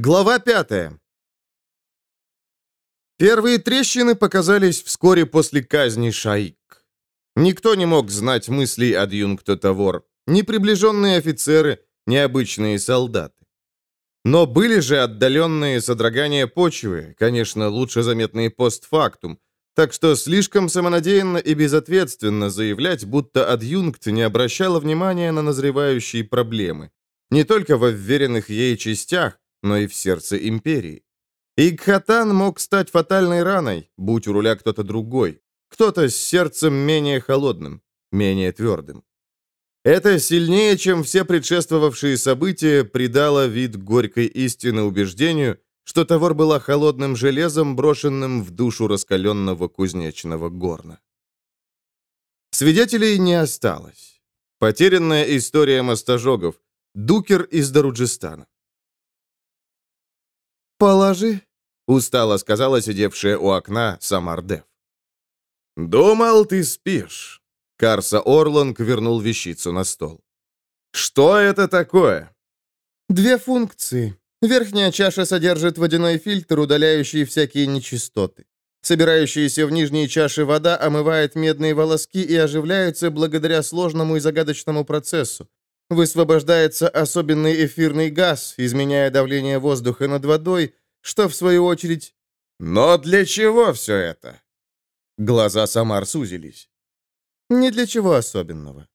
Глава пятая. Первые трещины показались вскоре после казни Шаик. Никто не мог знать мыслей адъюнкта Тавор, ни приближенные офицеры, ни обычные солдаты. Но были же отдаленные содрогания почвы, конечно, лучше заметные постфактум, так что слишком самонадеянно и безответственно заявлять, будто адъюнкт не обращала внимания на назревающие проблемы. Не только во вверенных ей частях, но и в сердце империи. Игхатан мог стать фатальной раной, будь у руля кто-то другой, кто-то с сердцем менее холодным, менее твердым. Это сильнее, чем все предшествовавшие события, придало вид горькой истины убеждению, что Тавор была холодным железом, брошенным в душу раскаленного кузнечного горна. Свидетелей не осталось. Потерянная история мостожогов. Дукер из Даруджистана. «Положи», — устало сказала сидевшая у окна Самардев. «Думал, ты спишь». Карса Орланг вернул вещицу на стол. «Что это такое?» «Две функции. Верхняя чаша содержит водяной фильтр, удаляющий всякие нечистоты. Собирающаяся в нижней чаше вода омывает медные волоски и оживляется благодаря сложному и загадочному процессу. Высвобождается особенный эфирный газ, изменяя давление воздуха над водой, что, в свою очередь... «Но для чего все это?» Глаза Самар сузились. «Ни для чего особенного».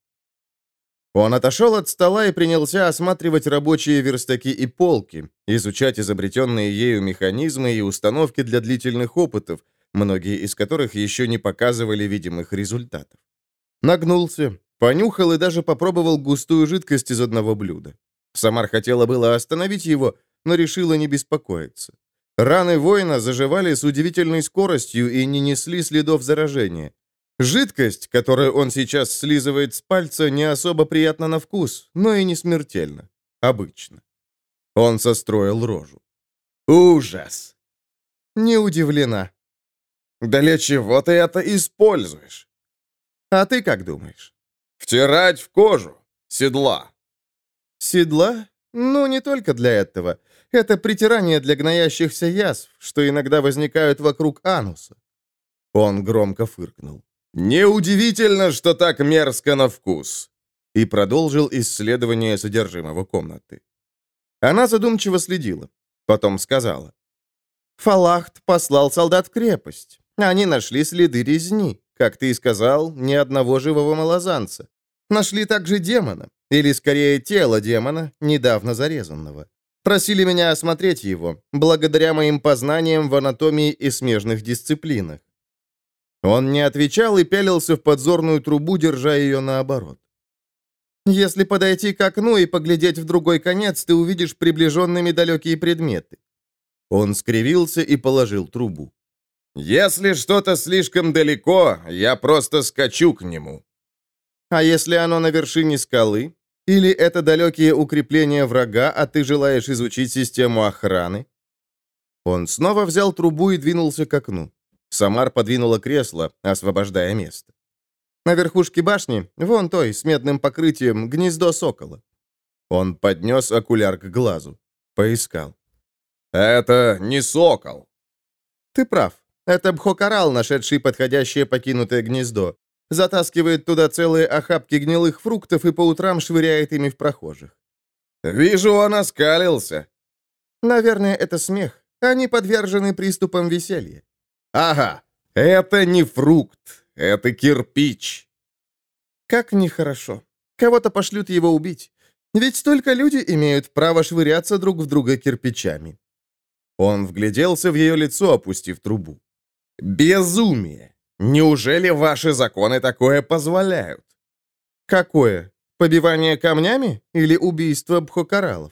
Он отошел от стола и принялся осматривать рабочие верстаки и полки, изучать изобретенные ею механизмы и установки для длительных опытов, многие из которых еще не показывали видимых результатов. Нагнулся, Понюхал и даже попробовал густую жидкость из одного блюда. Самар хотела было остановить его, но решила не беспокоиться. Раны воина заживали с удивительной скоростью и не несли следов заражения. Жидкость, которую он сейчас слизывает с пальца, не особо приятна на вкус, но и не смертельно. Обычно. Он состроил рожу. «Ужас!» «Не удивлена». «Да для чего ты это используешь?» «А ты как думаешь?» Втирать в кожу. Седла. Седла? Ну, не только для этого. Это притирание для гноящихся язв, что иногда возникают вокруг ануса. Он громко фыркнул. «Неудивительно, что так мерзко на вкус!» И продолжил исследование содержимого комнаты. Она задумчиво следила. Потом сказала. «Фалахт послал солдат в крепость. Они нашли следы резни. Как ты и сказал, ни одного живого малозанца. Нашли также демона, или скорее тело демона, недавно зарезанного. Просили меня осмотреть его, благодаря моим познаниям в анатомии и смежных дисциплинах. Он не отвечал и пялился в подзорную трубу, держа ее наоборот. Если подойти к окну и поглядеть в другой конец, ты увидишь приближенными далекие предметы. Он скривился и положил трубу. «Если что-то слишком далеко, я просто скачу к нему». А если оно на вершине скалы? Или это далекие укрепления врага, а ты желаешь изучить систему охраны?» Он снова взял трубу и двинулся к окну. Самар подвинула кресло, освобождая место. «На верхушке башни, вон той, с медным покрытием, гнездо сокола». Он поднес окуляр к глазу. Поискал. «Это не сокол». «Ты прав. Это бхокорал, нашедший подходящее покинутое гнездо затаскивает туда целые охапки гнилых фруктов и по утрам швыряет ими в прохожих. «Вижу, он оскалился». «Наверное, это смех. Они подвержены приступам веселья». «Ага, это не фрукт, это кирпич». «Как нехорошо. Кого-то пошлют его убить. Ведь столько люди имеют право швыряться друг в друга кирпичами». Он вгляделся в ее лицо, опустив трубу. «Безумие! Неужели ваши законы такое позволяют? Какое? Побивание камнями или убийство бхокоралов?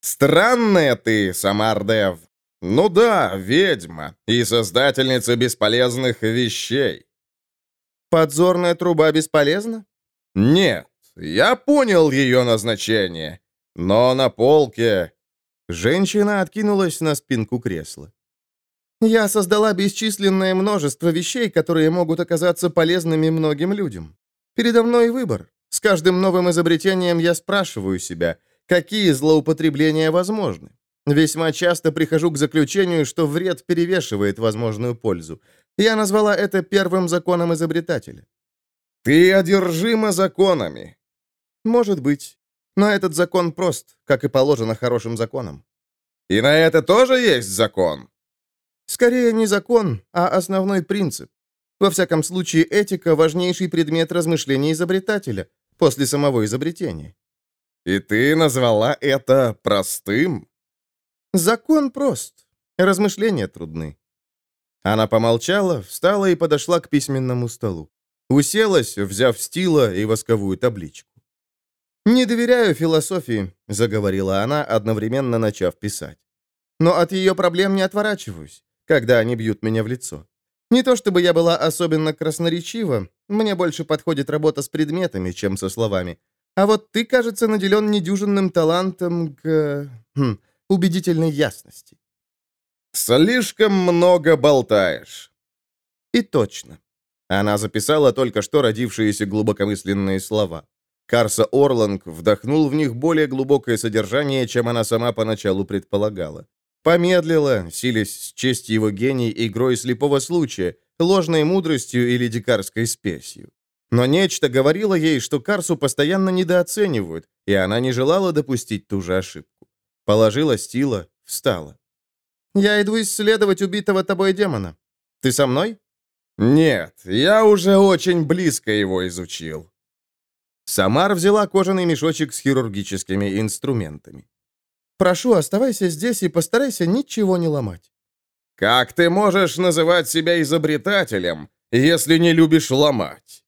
Странная ты, Самардев. Ну да, ведьма и создательница бесполезных вещей. Подзорная труба бесполезна? Нет, я понял ее назначение. Но на полке... Женщина откинулась на спинку кресла. Я создала бесчисленное множество вещей, которые могут оказаться полезными многим людям. Передо мной выбор. С каждым новым изобретением я спрашиваю себя, какие злоупотребления возможны. Весьма часто прихожу к заключению, что вред перевешивает возможную пользу. Я назвала это первым законом изобретателя. Ты одержима законами. Может быть. Но этот закон прост, как и положено хорошим законам. И на это тоже есть закон? Скорее не закон, а основной принцип. Во всяком случае, этика – важнейший предмет размышлений изобретателя после самого изобретения. И ты назвала это простым? Закон прост. Размышления трудны. Она помолчала, встала и подошла к письменному столу. Уселась, взяв стила и восковую табличку. «Не доверяю философии», — заговорила она, одновременно начав писать. «Но от ее проблем не отворачиваюсь, когда они бьют меня в лицо. Не то чтобы я была особенно красноречива, мне больше подходит работа с предметами, чем со словами. А вот ты, кажется, наделен недюжинным талантом к... Хм, убедительной ясности. «Слишком много болтаешь». И точно. Она записала только что родившиеся глубокомысленные слова. Карса Орланг вдохнул в них более глубокое содержание, чем она сама поначалу предполагала. Помедлила, силясь счесть его гений игрой слепого случая, ложной мудростью или дикарской спесью. Но нечто говорило ей, что Карсу постоянно недооценивают, и она не желала допустить ту же ошибку. Положила стила, встала. «Я иду исследовать убитого тобой демона. Ты со мной?» «Нет, я уже очень близко его изучил». Самар взяла кожаный мешочек с хирургическими инструментами. Прошу, оставайся здесь и постарайся ничего не ломать». «Как ты можешь называть себя изобретателем, если не любишь ломать?»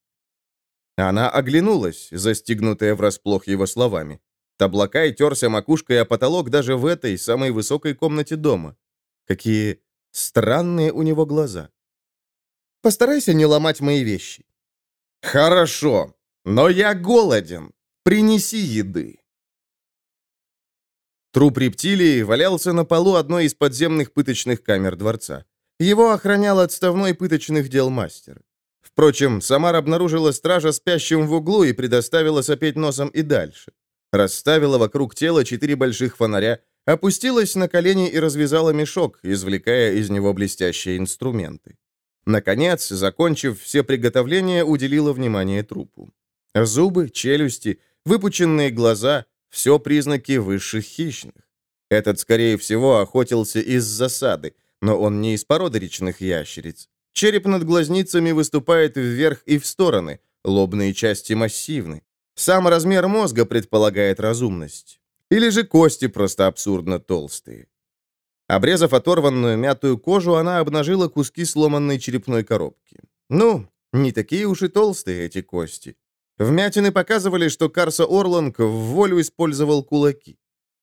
Она оглянулась, застигнутая врасплох его словами. Таблакай терся макушкой о потолок даже в этой, самой высокой комнате дома. Какие странные у него глаза. «Постарайся не ломать мои вещи». «Хорошо, но я голоден. Принеси еды». Труп рептилии валялся на полу одной из подземных пыточных камер дворца. Его охранял отставной пыточных дел мастер. Впрочем, Самар обнаружила стража спящим в углу и предоставила сопеть носом и дальше. Расставила вокруг тела четыре больших фонаря, опустилась на колени и развязала мешок, извлекая из него блестящие инструменты. Наконец, закончив все приготовления, уделила внимание трупу. Зубы, челюсти, выпученные глаза, все признаки высших хищных. Этот, скорее всего, охотился из засады, но он не из породы речных ящериц. Череп над глазницами выступает вверх и в стороны, лобные части массивны. Сам размер мозга предполагает разумность. Или же кости просто абсурдно толстые. Обрезав оторванную мятую кожу, она обнажила куски сломанной черепной коробки. Ну, не такие уж и толстые эти кости. Вмятины показывали, что Карса Орланг в волю использовал кулаки.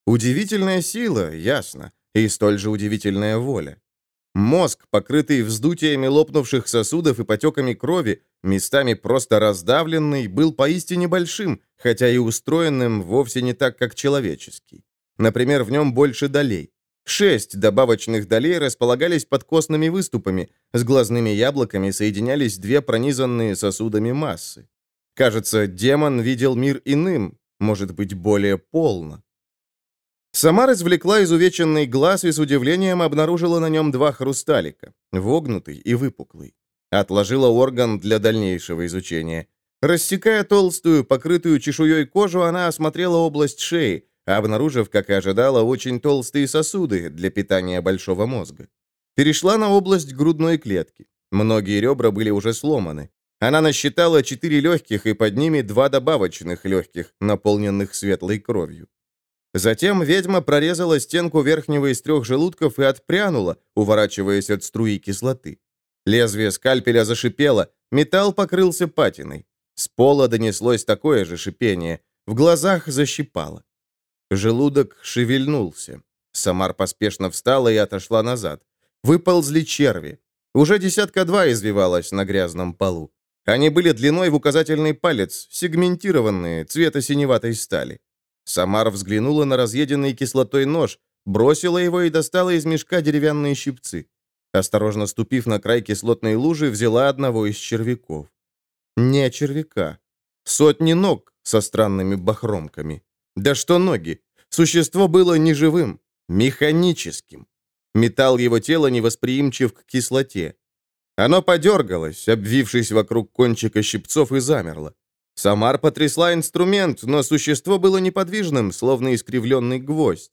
Удивительная сила, ясно, и столь же удивительная воля. Мозг, покрытый вздутиями лопнувших сосудов и потеками крови, местами просто раздавленный, был поистине большим, хотя и устроенным вовсе не так, как человеческий. Например, в нем больше долей. Шесть добавочных долей располагались под костными выступами, с глазными яблоками соединялись две пронизанные сосудами массы. Кажется, демон видел мир иным, может быть, более полно. Сама развлекла изувеченный глаз и с удивлением обнаружила на нем два хрусталика, вогнутый и выпуклый. Отложила орган для дальнейшего изучения. Рассекая толстую, покрытую чешуей кожу, она осмотрела область шеи, обнаружив, как и ожидала, очень толстые сосуды для питания большого мозга. Перешла на область грудной клетки. Многие ребра были уже сломаны. Она насчитала четыре легких и под ними два добавочных легких, наполненных светлой кровью. Затем ведьма прорезала стенку верхнего из трех желудков и отпрянула, уворачиваясь от струи кислоты. Лезвие скальпеля зашипело, металл покрылся патиной. С пола донеслось такое же шипение, в глазах защипало. Желудок шевельнулся. Самар поспешно встала и отошла назад. Выползли черви. Уже десятка два извивалась на грязном полу. Они были длиной в указательный палец, сегментированные, цвета синеватой стали. Самар взглянула на разъеденный кислотой нож, бросила его и достала из мешка деревянные щипцы. Осторожно ступив на край кислотной лужи, взяла одного из червяков. Не червяка. Сотни ног со странными бахромками. Да что ноги? Существо было неживым. механическим. Металл его тела невосприимчив к кислоте. Оно подергалось, обвившись вокруг кончика щипцов, и замерло. Самар потрясла инструмент, но существо было неподвижным, словно искривленный гвоздь.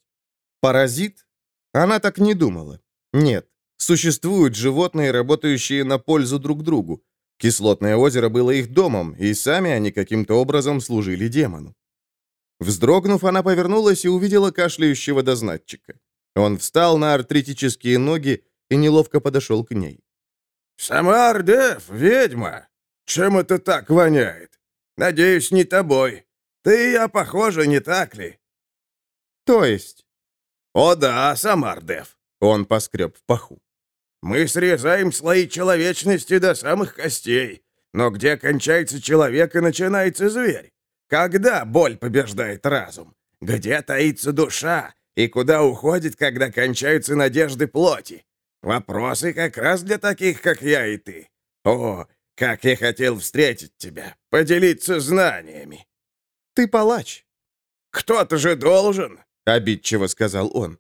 Паразит? Она так не думала. Нет, существуют животные, работающие на пользу друг другу. Кислотное озеро было их домом, и сами они каким-то образом служили демону. Вздрогнув, она повернулась и увидела кашляющего дознатчика. Он встал на артритические ноги и неловко подошел к ней. «Самар, Дев, ведьма! Чем это так воняет? Надеюсь, не тобой. Ты и я похожи, не так ли?» «То есть?» «О да, Самар, Дев!» Он поскреб в паху. «Мы срезаем слои человечности до самых костей. Но где кончается человек и начинается зверь? Когда боль побеждает разум? Где таится душа? И куда уходит, когда кончаются надежды плоти? Вопросы как раз для таких, как я и ты. О, как я хотел встретить тебя, поделиться знаниями. Ты палач. Кто-то же должен, обидчиво сказал он.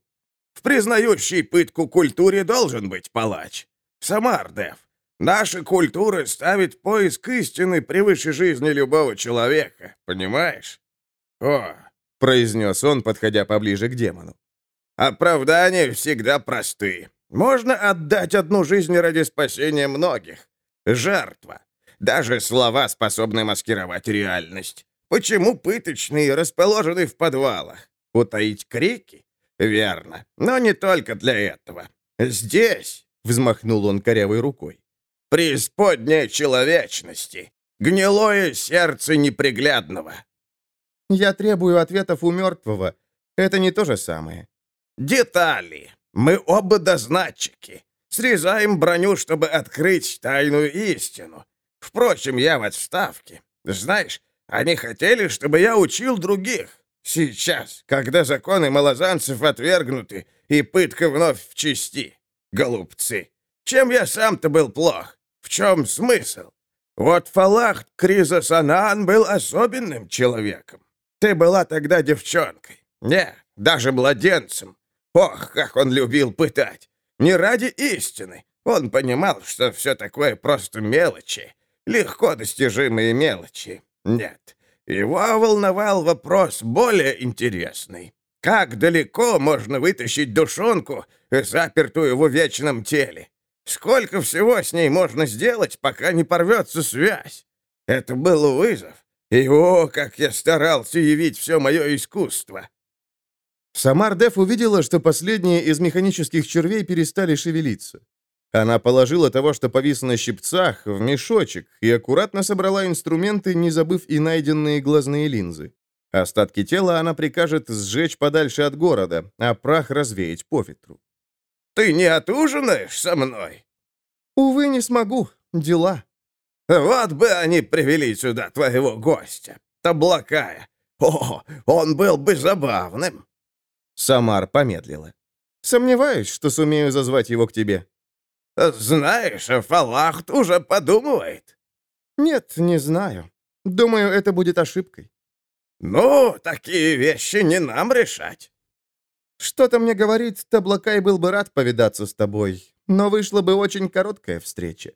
В признающей пытку культуре должен быть палач. Самардев, наша культура ставит поиск истины превыше жизни любого человека, понимаешь? О, произнес он, подходя поближе к демону. Оправдания всегда просты. Можно отдать одну жизнь ради спасения многих. Жертва. Даже слова способны маскировать реальность. Почему пыточные расположены в подвалах? Утаить крики? Верно. Но не только для этого. Здесь, — взмахнул он корявой рукой, — преисподняя человечности. Гнилое сердце неприглядного. Я требую ответов у мертвого. Это не то же самое. Детали. Мы оба дознатчики. Срезаем броню, чтобы открыть тайную истину. Впрочем, я в отставке. Знаешь, они хотели, чтобы я учил других. Сейчас, когда законы малозанцев отвергнуты и пытка вновь в чести. Голубцы, чем я сам-то был плох? В чем смысл? Вот Фалахт Кризасанан был особенным человеком. Ты была тогда девчонкой. Не, даже младенцем. Ох, как он любил пытать! Не ради истины. Он понимал, что все такое просто мелочи. Легко достижимые мелочи. Нет. Его волновал вопрос более интересный. Как далеко можно вытащить душонку, запертую в вечном теле? Сколько всего с ней можно сделать, пока не порвется связь? Это был вызов. И о, как я старался явить все мое искусство. Самар Деф увидела, что последние из механических червей перестали шевелиться. Она положила того, что повис на щипцах, в мешочек и аккуратно собрала инструменты, не забыв и найденные глазные линзы. Остатки тела она прикажет сжечь подальше от города, а прах развеять по ветру. «Ты не отужинаешь со мной?» «Увы, не смогу. Дела». «Вот бы они привели сюда твоего гостя, Таблакая. О, он был бы забавным». Самар помедлила. «Сомневаюсь, что сумею зазвать его к тебе». «Знаешь, Фалахт уже подумывает». «Нет, не знаю. Думаю, это будет ошибкой». «Ну, такие вещи не нам решать». «Что-то мне говорит, Таблакай был бы рад повидаться с тобой, но вышла бы очень короткая встреча».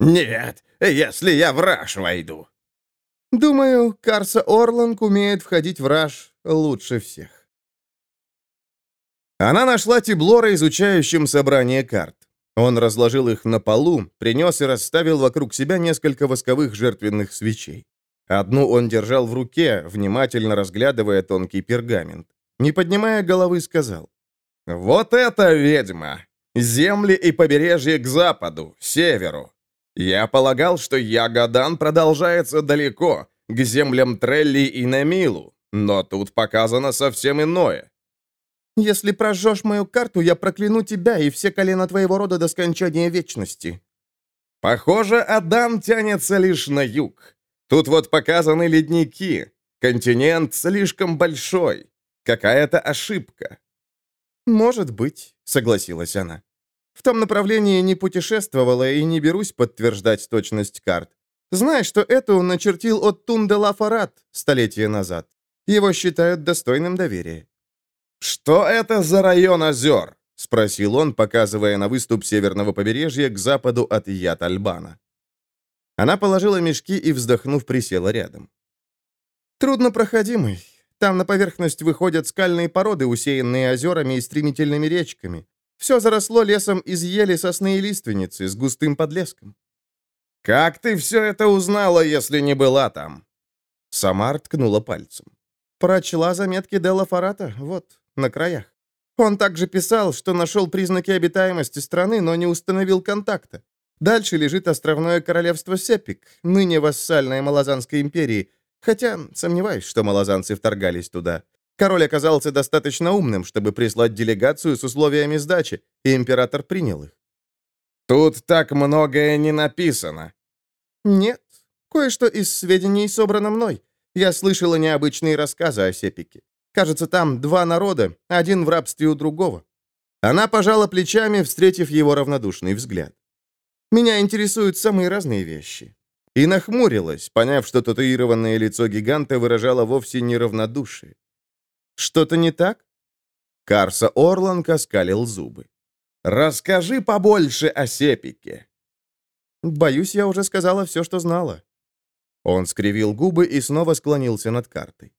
«Нет, если я в раж войду». «Думаю, Карса Орланг умеет входить в раж лучше всех». Она нашла Тиблора, изучающим собрание карт. Он разложил их на полу, принес и расставил вокруг себя несколько восковых жертвенных свечей. Одну он держал в руке, внимательно разглядывая тонкий пергамент. Не поднимая головы, сказал. «Вот это ведьма! Земли и побережье к западу, северу. Я полагал, что Ягадан продолжается далеко, к землям Трелли и Намилу, но тут показано совсем иное. Если прожжешь мою карту, я прокляну тебя и все колена твоего рода до скончания вечности». Похоже, Адам тянется лишь на юг. Тут вот показаны ледники. Континент слишком большой. Какая-то ошибка. «Может быть», — согласилась она. «В том направлении не путешествовала и не берусь подтверждать точность карт. Знаешь, что эту начертил от Тунде Фарад столетия назад. Его считают достойным доверия». «Что это за район озер?» — спросил он, показывая на выступ северного побережья к западу от Ят-Альбана. Она положила мешки и, вздохнув, присела рядом. «Труднопроходимый. Там на поверхность выходят скальные породы, усеянные озерами и стремительными речками. Все заросло лесом из ели, сосны и лиственницы с густым подлеском». «Как ты все это узнала, если не была там?» Самар ткнула пальцем. Прочла заметки Делла Фарата, вот, на краях. Он также писал, что нашел признаки обитаемости страны, но не установил контакта. Дальше лежит островное королевство Сепик, ныне вассальное Малазанской империи, хотя сомневаюсь, что малазанцы вторгались туда. Король оказался достаточно умным, чтобы прислать делегацию с условиями сдачи, и император принял их. «Тут так многое не написано». «Нет, кое-что из сведений собрано мной. Я слышала необычные рассказы о Сепике. Кажется, там два народа, один в рабстве у другого». Она пожала плечами, встретив его равнодушный взгляд. «Меня интересуют самые разные вещи». И нахмурилась, поняв, что татуированное лицо гиганта выражало вовсе не равнодушие. «Что-то не так?» Карса Орланг оскалил зубы. «Расскажи побольше о Сепике». «Боюсь, я уже сказала все, что знала». Он скривил губы и снова склонился над картой.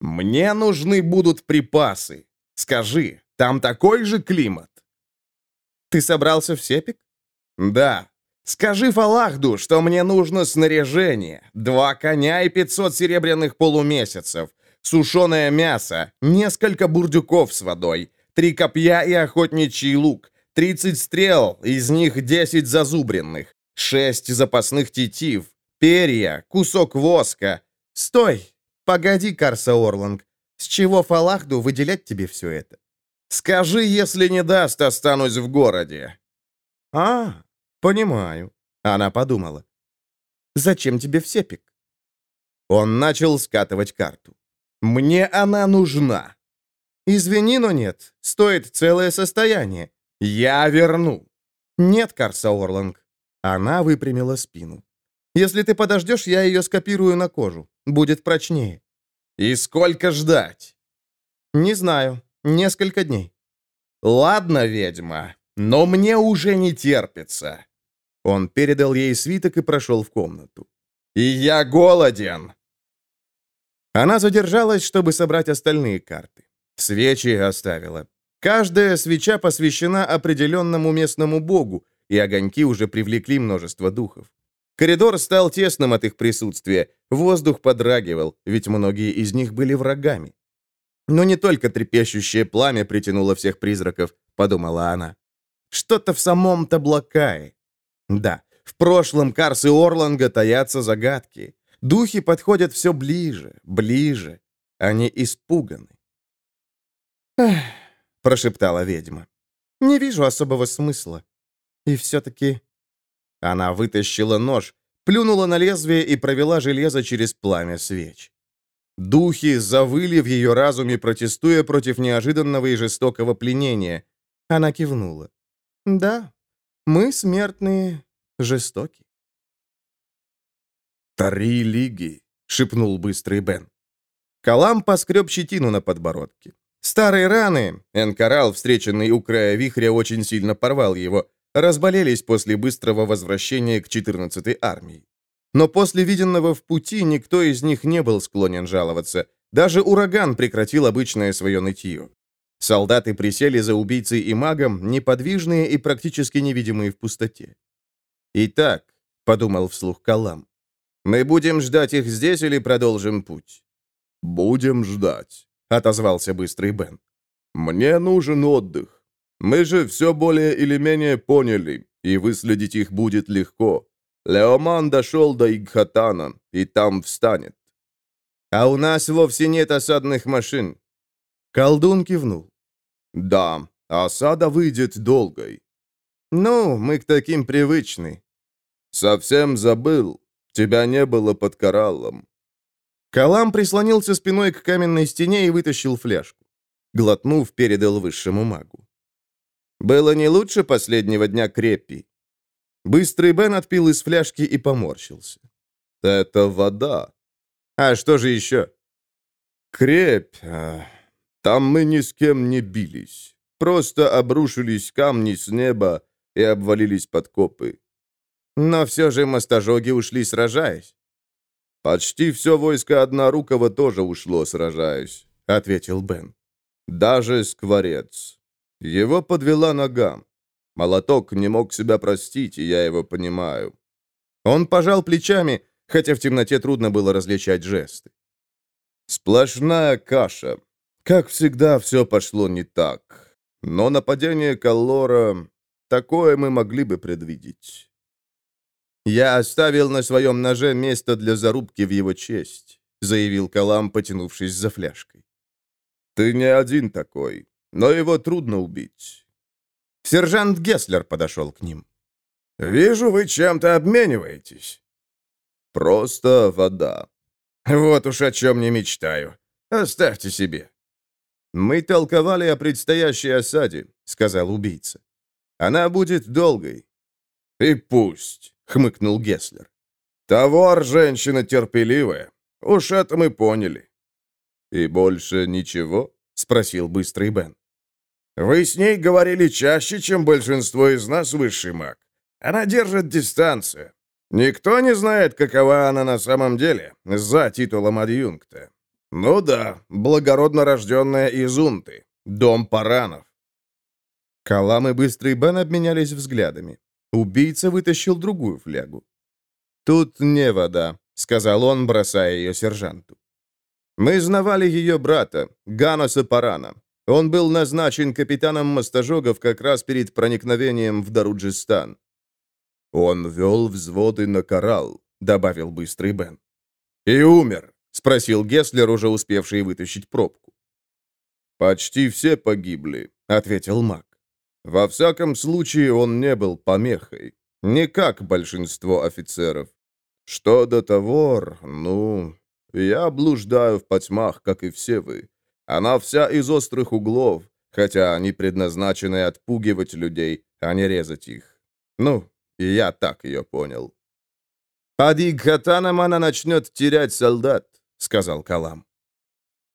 «Мне нужны будут припасы. Скажи, там такой же климат?» «Ты собрался в Сепик?» «Да. Скажи Фалахду, что мне нужно снаряжение, два коня и 500 серебряных полумесяцев, сушеное мясо, несколько бурдюков с водой, три копья и охотничий лук, 30 стрел, из них 10 зазубренных, 6 запасных тетив, перья, кусок воска. Стой! Погоди, Карса Орланг. С чего Фалахду выделять тебе все это? Скажи, если не даст, останусь в городе. А, понимаю. Она подумала. Зачем тебе в Сепик? Он начал скатывать карту. Мне она нужна. Извини, но нет. Стоит целое состояние. Я верну. Нет, Карса Орланг. Она выпрямила спину. Если ты подождешь, я ее скопирую на кожу. Будет прочнее». «И сколько ждать?» «Не знаю. Несколько дней». «Ладно, ведьма, но мне уже не терпится». Он передал ей свиток и прошел в комнату. «И я голоден!» Она задержалась, чтобы собрать остальные карты. Свечи оставила. Каждая свеча посвящена определенному местному богу, и огоньки уже привлекли множество духов. Коридор стал тесным от их присутствия, воздух подрагивал, ведь многие из них были врагами. Но не только трепещущее пламя притянуло всех призраков, подумала она. Что-то в самом Таблакае. Да, в прошлом Карсы Орланга таятся загадки. Духи подходят все ближе, ближе. Они испуганы. «Эх», — прошептала ведьма, — «не вижу особого смысла. И все-таки она вытащила нож, плюнула на лезвие и провела железо через пламя свеч. Духи завыли в ее разуме, протестуя против неожиданного и жестокого пленения. Она кивнула. «Да, мы, смертные, жестоки». «Три лиги», — шепнул быстрый Бен. Калам поскреб щетину на подбородке. Старые раны, Энкарал, встреченный у края вихря, очень сильно порвал его, разболелись после быстрого возвращения к 14-й армии. Но после виденного в пути никто из них не был склонен жаловаться. Даже ураган прекратил обычное свое нытье. Солдаты присели за убийцей и магом, неподвижные и практически невидимые в пустоте. «Итак», — подумал вслух Калам, — «мы будем ждать их здесь или продолжим путь?» «Будем ждать», — отозвался быстрый Бен. «Мне нужен отдых. Мы же все более или менее поняли, и выследить их будет легко. Леоман дошел до Игхатана, и там встанет. А у нас вовсе нет осадных машин. Колдун кивнул. Да, осада выйдет долгой. Ну, мы к таким привычны. Совсем забыл. Тебя не было под кораллом. Калам прислонился спиной к каменной стене и вытащил фляжку. Глотнув, передал высшему магу. Было не лучше последнего дня крепи. Быстрый Бен отпил из фляжки и поморщился. Это вода. А что же еще? Крепь. А, Там мы ни с кем не бились. Просто обрушились камни с неба и обвалились подкопы. Но все же мостожоги ушли, сражаясь. «Почти все войско Однорукого тоже ушло, сражаясь», — ответил Бен. «Даже Скворец. Его подвела нога. Молоток не мог себя простить, и я его понимаю». Он пожал плечами, хотя в темноте трудно было различать жесты. «Сплошная каша. Как всегда, все пошло не так. Но нападение Каллора... Такое мы могли бы предвидеть». «Я оставил на своем ноже место для зарубки в его честь», заявил Калам, потянувшись за фляжкой. «Ты не один такой, но его трудно убить». Сержант Гесслер подошел к ним. «Вижу, вы чем-то обмениваетесь». «Просто вода». «Вот уж о чем не мечтаю. Оставьте себе». «Мы толковали о предстоящей осаде», — сказал убийца. «Она будет долгой». «И пусть». — хмыкнул Гесслер. «Товар женщина терпеливая. Уж это мы поняли». «И больше ничего?» — спросил быстрый Бен. «Вы с ней говорили чаще, чем большинство из нас, высший маг. Она держит дистанцию. Никто не знает, какова она на самом деле, за титулом адъюнкта. Ну да, благородно рожденная из Унты, дом Паранов». Калам и Быстрый Бен обменялись взглядами. Убийца вытащил другую флягу. «Тут не вода», — сказал он, бросая ее сержанту. «Мы знавали ее брата, Ганоса Парана. Он был назначен капитаном мостожогов как раз перед проникновением в Даруджистан». «Он вел взводы на коралл», — добавил быстрый Бен. «И умер», — спросил Гесслер, уже успевший вытащить пробку. «Почти все погибли», — ответил маг. Во всяком случае, он не был помехой. Не как большинство офицеров. Что до того, ну, я блуждаю в потьмах, как и все вы. Она вся из острых углов, хотя они предназначены отпугивать людей, а не резать их. Ну, и я так ее понял. «Под Игхатаном она начнет терять солдат», — сказал Калам.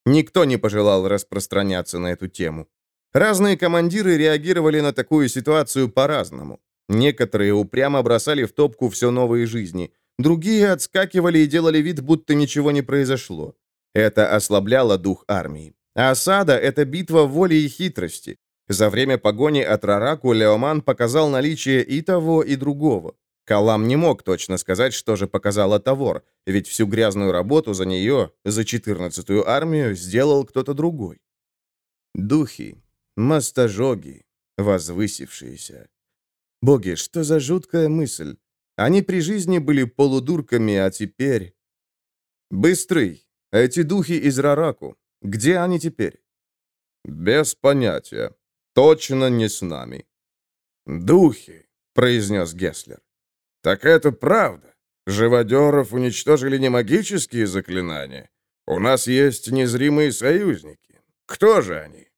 Никто не пожелал распространяться на эту тему. Разные командиры реагировали на такую ситуацию по-разному. Некоторые упрямо бросали в топку все новые жизни, другие отскакивали и делали вид, будто ничего не произошло. Это ослабляло дух армии. А осада — это битва воли и хитрости. За время погони от Рараку Леоман показал наличие и того, и другого. Калам не мог точно сказать, что же показала Тавор, ведь всю грязную работу за нее, за 14-ю армию, сделал кто-то другой. Духи, Мастожоги, возвысившиеся. Боги, что за жуткая мысль? Они при жизни были полудурками, а теперь... Быстрый, эти духи из Рараку, где они теперь? Без понятия. Точно не с нами. Духи, произнес Гесслер. Так это правда. Живодеров уничтожили не магические заклинания. У нас есть незримые союзники. Кто же они?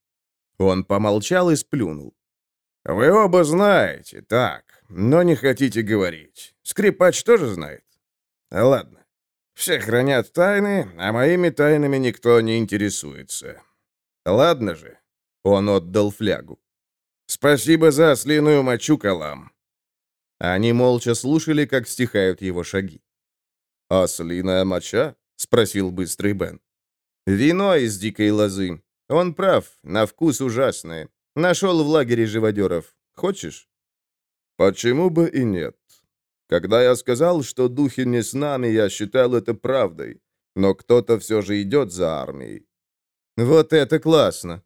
Он помолчал и сплюнул. «Вы оба знаете, так, но не хотите говорить. Скрипач тоже знает? Ладно. Все хранят тайны, а моими тайнами никто не интересуется. Ладно же». Он отдал флягу. «Спасибо за ослиную мочу, Калам». Они молча слушали, как стихают его шаги. «Ослиная моча?» — спросил быстрый Бен. «Вино из дикой лозы. Он прав, на вкус ужасное. Нашел в лагере живодеров. Хочешь? Почему бы и нет? Когда я сказал, что духи не с нами, я считал это правдой. Но кто-то все же идет за армией. Вот это классно.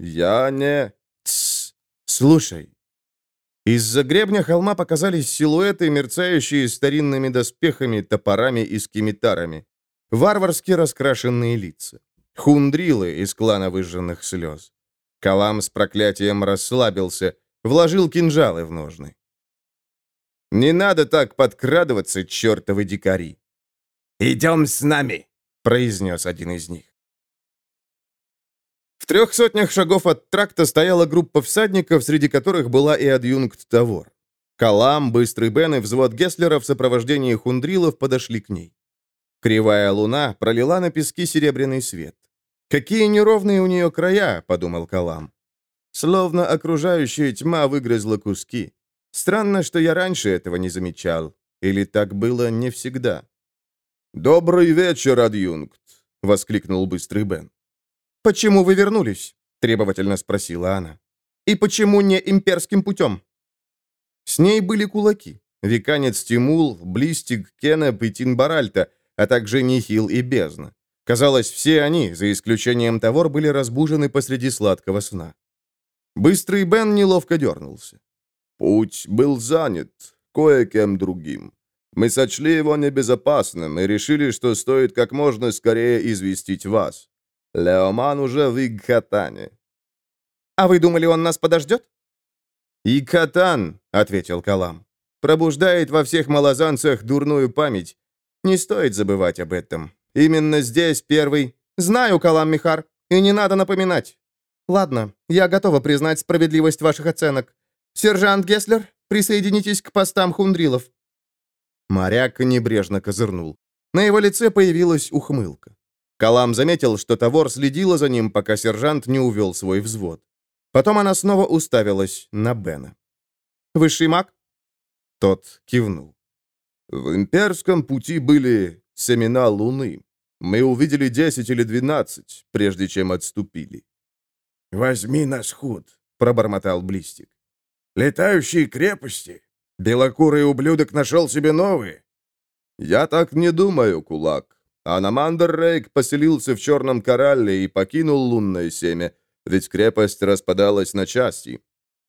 Я не... Тссс, слушай. Из-за гребня холма показались силуэты, мерцающие старинными доспехами, топорами и скимитарами. Варварски раскрашенные лица. Хундрилы из клана выжженных слез. Калам с проклятием расслабился, вложил кинжалы в ножны. «Не надо так подкрадываться, чертовы дикари!» «Идем с нами!» — произнес один из них. В трех сотнях шагов от тракта стояла группа всадников, среди которых была и адъюнкт Тавор. Калам, Быстрый Бен и взвод Гесслера в сопровождении хундрилов подошли к ней. Кривая луна пролила на пески серебряный свет. «Какие неровные у нее края», — подумал Калам. Словно окружающая тьма выгрызла куски. Странно, что я раньше этого не замечал. Или так было не всегда. «Добрый вечер, адъюнкт!» — воскликнул быстрый Бен. «Почему вы вернулись?» — требовательно спросила она. «И почему не имперским путем?» С ней были кулаки. Виканец Тимул, Блистик, Кеннеп и Тинбаральта, а также Нихил и Бездна. Казалось, все они, за исключением Тавор, были разбужены посреди сладкого сна. Быстрый Бен неловко дернулся. «Путь был занят кое-кем другим. Мы сочли его небезопасным и решили, что стоит как можно скорее известить вас. Леоман уже в Игхатане». «А вы думали, он нас подождет?» «Игхатан», — ответил Калам, — «пробуждает во всех малозанцах дурную память. Не стоит забывать об этом. Именно здесь первый...» «Знаю, Калам Михар, и не надо напоминать. Ладно, я готова признать справедливость ваших оценок. Сержант Гесслер, присоединитесь к постам хундрилов». Моряк небрежно козырнул. На его лице появилась ухмылка. Калам заметил, что Тавор следила за ним, пока сержант не увел свой взвод. Потом она снова уставилась на Бена. «Высший маг?» Тот кивнул. «В имперском пути были семена Луны. Мы увидели 10 или 12, прежде чем отступили». «Возьми на сход», — пробормотал Блистик. «Летающие крепости? Белокурый ублюдок нашел себе новые?» «Я так не думаю, кулак. Аномандр Рейк поселился в Черном Коралле и покинул лунное семя, ведь крепость распадалась на части.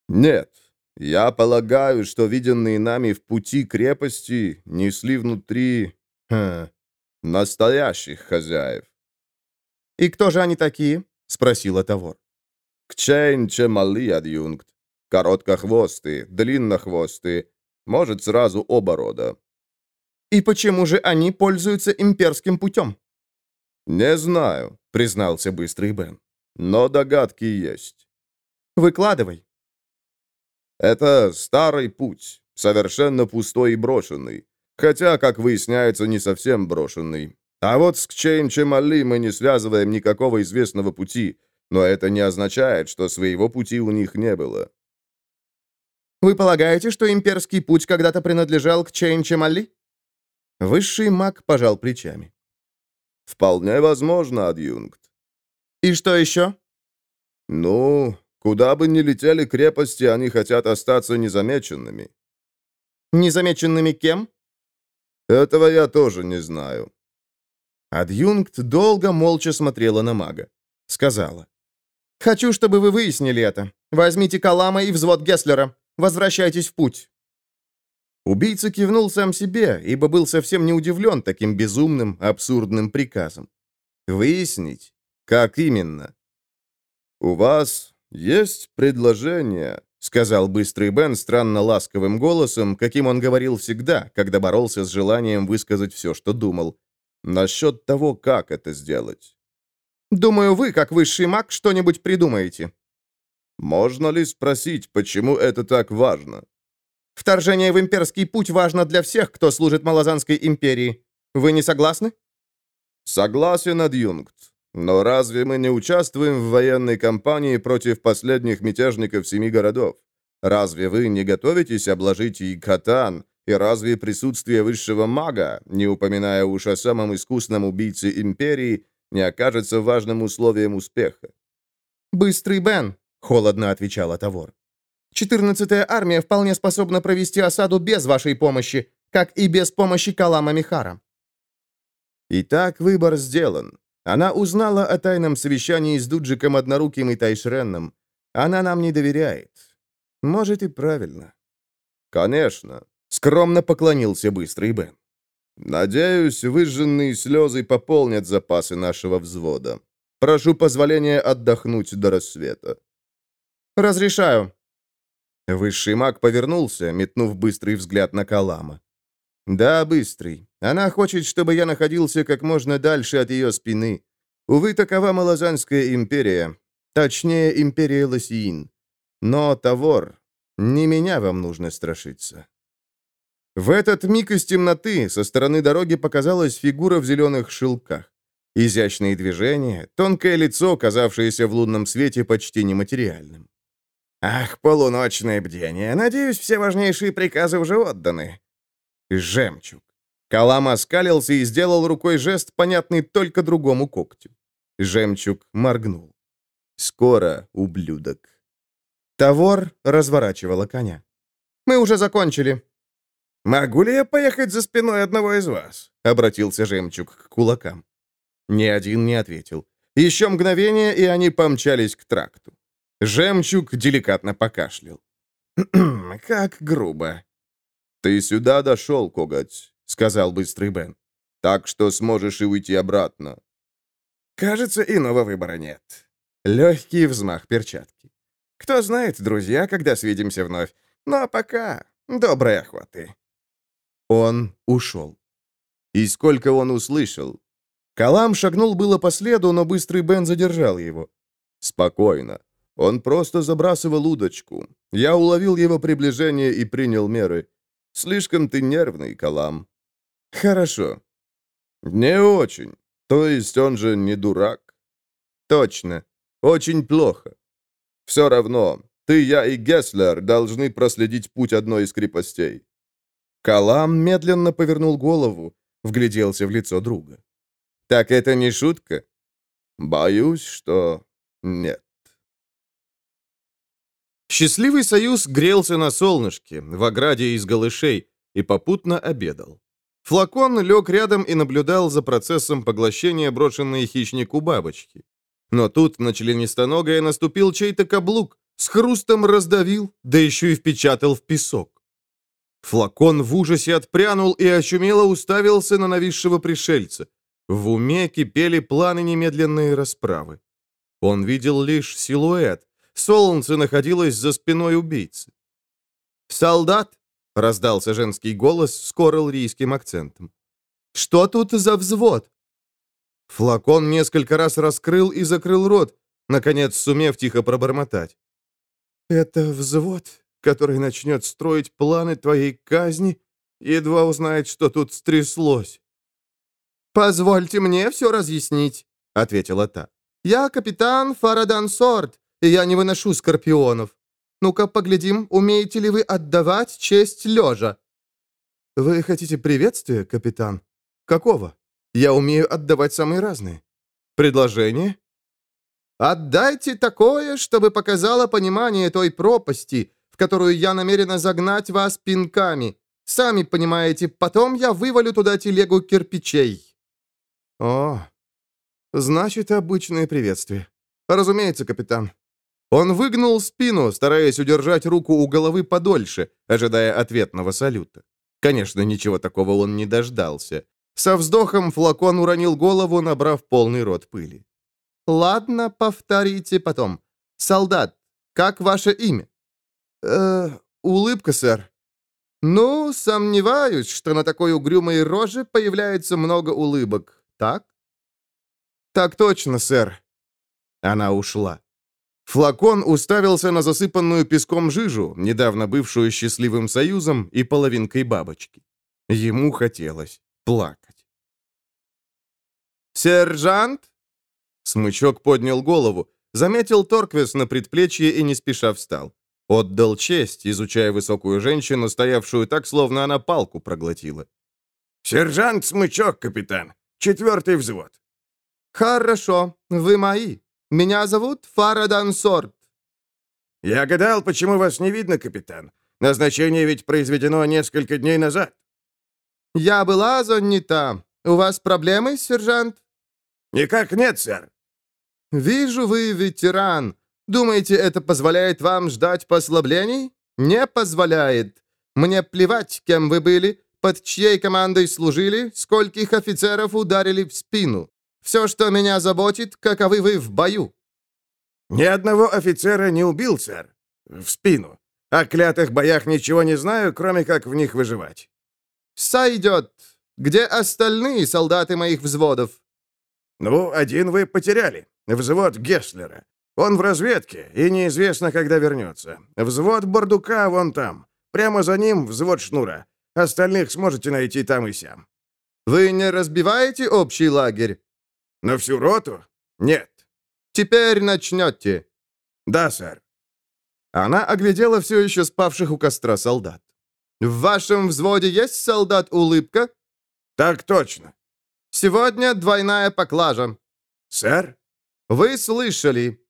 Нет, я полагаю, что виденные нами в пути крепости несли внутри... Хм, настоящих хозяев». «И кто же они такие?» — спросила Тавор. «Кчейн Чемали, адъюнкт. Короткохвостые, длиннохвостые, может, сразу оба рода. И почему же они пользуются имперским путем? Не знаю, признался быстрый Бен. Но догадки есть. Выкладывай. Это старый путь, совершенно пустой и брошенный. Хотя, как выясняется, не совсем брошенный. А вот с Кчейн Чемали мы не связываем никакого известного пути, но это не означает, что своего пути у них не было. Вы полагаете, что имперский путь когда-то принадлежал к Чейн-Чемали?» Высший маг пожал плечами. «Вполне возможно, адъюнкт». «И что еще?» «Ну, куда бы ни летели крепости, они хотят остаться незамеченными». «Незамеченными кем?» «Этого я тоже не знаю». Адъюнкт долго молча смотрела на мага. Сказала. «Хочу, чтобы вы выяснили это. Возьмите Калама и взвод Гесслера. Возвращайтесь в путь». Убийца кивнул сам себе, ибо был совсем не удивлен таким безумным, абсурдным приказом. Выяснить, как именно. «У вас есть предложение», — сказал быстрый Бен странно ласковым голосом, каким он говорил всегда, когда боролся с желанием высказать все, что думал, насчет того, как это сделать. «Думаю, вы, как высший маг, что-нибудь придумаете», можно ли спросить, почему это так важно? Вторжение в имперский путь важно для всех, кто служит Малазанской империи. Вы не согласны? Согласен, адъюнкт. Но разве мы не участвуем в военной кампании против последних мятежников семи городов? Разве вы не готовитесь обложить и Катан? И разве присутствие высшего мага, не упоминая уж о самом искусном убийце империи, не окажется важным условием успеха? «Быстрый Бен», — холодно отвечала Тавор. «Четырнадцатая армия вполне способна провести осаду без вашей помощи, как и без помощи Калама Михара». Итак, выбор сделан. Она узнала о тайном совещании с Дуджиком Одноруким и Тайшренном. Она нам не доверяет. Может, и правильно. Конечно. Скромно поклонился быстрый Бен. Надеюсь, выжженные слезы пополнят запасы нашего взвода. Прошу позволения отдохнуть до рассвета. «Разрешаю». Высший маг повернулся, метнув быстрый взгляд на Калама. «Да, быстрый. Она хочет, чтобы я находился как можно дальше от ее спины. Увы, такова Малазанская империя. Точнее, империя Лосиин. Но, Тавор, не меня вам нужно страшиться». В этот миг из темноты со стороны дороги показалась фигура в зеленых шелках. Изящные движения, тонкое лицо, казавшееся в лунном свете почти нематериальным. «Ах, полуночное бдение! Надеюсь, все важнейшие приказы уже отданы». Жемчуг. Калам оскалился и сделал рукой жест, понятный только другому когтю. Жемчуг моргнул. «Скоро, ублюдок». Тавор разворачивала коня. «Мы уже закончили». «Могу ли я поехать за спиной одного из вас?» — обратился Жемчуг к кулакам. Ни один не ответил. Еще мгновение, и они помчались к тракту. Жемчуг деликатно покашлял. «Как грубо». «Ты сюда дошел, коготь», — сказал быстрый Бен. «Так что сможешь и уйти обратно». «Кажется, иного выбора нет». Легкий взмах перчатки. «Кто знает, друзья, когда свидимся вновь. Но пока доброй охоты». Он ушел. И сколько он услышал? Калам шагнул было по следу, но быстрый Бен задержал его. «Спокойно. Он просто забрасывал удочку. Я уловил его приближение и принял меры. Слишком ты нервный, Калам». «Хорошо». «Не очень. То есть он же не дурак?» «Точно. Очень плохо. Все равно, ты, я и Гесслер должны проследить путь одной из крепостей». Калам медленно повернул голову, вгляделся в лицо друга. Так это не шутка? Боюсь, что нет. Счастливый союз грелся на солнышке, в ограде из голышей, и попутно обедал. Флакон лег рядом и наблюдал за процессом поглощения брошенной хищнику бабочки. Но тут на членистоногое наступил чей-то каблук, с хрустом раздавил, да еще и впечатал в песок. Флакон в ужасе отпрянул и очумело уставился на нависшего пришельца. В уме кипели планы немедленной расправы. Он видел лишь силуэт. Солнце находилось за спиной убийцы. «Солдат!» — раздался женский голос с коралрийским акцентом. «Что тут за взвод?» Флакон несколько раз раскрыл и закрыл рот, наконец сумев тихо пробормотать. «Это взвод, который начнет строить планы твоей казни, едва узнает, что тут стряслось». «Позвольте мне все разъяснить», — ответила та. «Я капитан Фарадан Сорд, я не выношу скорпионов. Ну-ка, поглядим, умеете ли вы отдавать честь лежа?» «Вы хотите приветствия, капитан? Какого? Я умею отдавать самые разные. Предложение?» «Отдайте такое, чтобы показало понимание той пропасти, в которую я намерена загнать вас пинками. Сами понимаете, потом я вывалю туда телегу кирпичей». «О, значит, обычное приветствие. Разумеется, капитан». Он выгнул спину, стараясь удержать руку у головы подольше, ожидая ответного салюта. Конечно, ничего такого он не дождался. Со вздохом флакон уронил голову, набрав полный рот пыли. «Ладно, повторите потом. Солдат, как ваше имя?» «Э, улыбка, сэр». «Ну, сомневаюсь, что на такой угрюмой роже появляется много улыбок так?» «Так точно, сэр». Она ушла. Флакон уставился на засыпанную песком жижу, недавно бывшую счастливым союзом и половинкой бабочки. Ему хотелось плакать. «Сержант?» Смычок поднял голову, заметил Торквес на предплечье и не спеша встал. Отдал честь, изучая высокую женщину, стоявшую так, словно она палку проглотила. «Сержант Смычок, капитан. Четвертый взвод». «Хорошо, вы мои. Меня зовут Фарадан Сорт». «Я гадал, почему вас не видно, капитан. Назначение ведь произведено несколько дней назад». «Я была занята. У вас проблемы, сержант?» «Никак нет, сэр». «Вижу, вы ветеран. Думаете, это позволяет вам ждать послаблений? Не позволяет. Мне плевать, кем вы были, под чьей командой служили, скольких офицеров ударили в спину. Все, что меня заботит, каковы вы в бою». «Ни одного офицера не убил, сэр. В спину. О клятых боях ничего не знаю, кроме как в них выживать». «Сойдет. Где остальные солдаты моих взводов?» «Ну, один вы потеряли. Взвод Гесслера. Он в разведке, и неизвестно, когда вернется. Взвод Бардука вон там. Прямо за ним взвод Шнура. Остальных сможете найти там и сям». «Вы не разбиваете общий лагерь?» На всю роту? Нет. Теперь начнете. Да, сэр. Она оглядела все еще спавших у костра солдат. «В вашем взводе есть солдат-улыбка?» «Так точно». «Сегодня двойная поклажа». «Сэр?» «Вы слышали».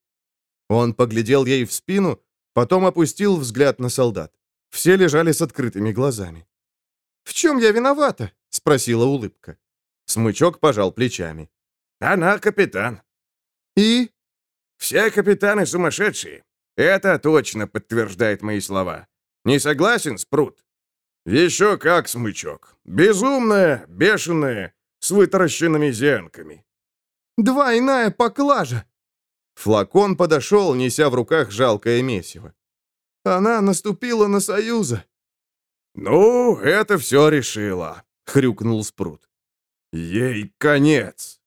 Он поглядел ей в спину, потом опустил взгляд на солдат. Все лежали с открытыми глазами. «В чем я виновата?» — спросила улыбка. Смычок пожал плечами. «Она капитан». «И?» «Все капитаны сумасшедшие. Это точно подтверждает мои слова. Не согласен, Спрут?» «Еще как, смычок. Безумная, бешеная, с вытаращенными зенками». «Двойная поклажа!» Флакон подошел, неся в руках жалкое месиво. «Она наступила на Союза». «Ну, это все решило», — хрюкнул Спрут. «Ей конец».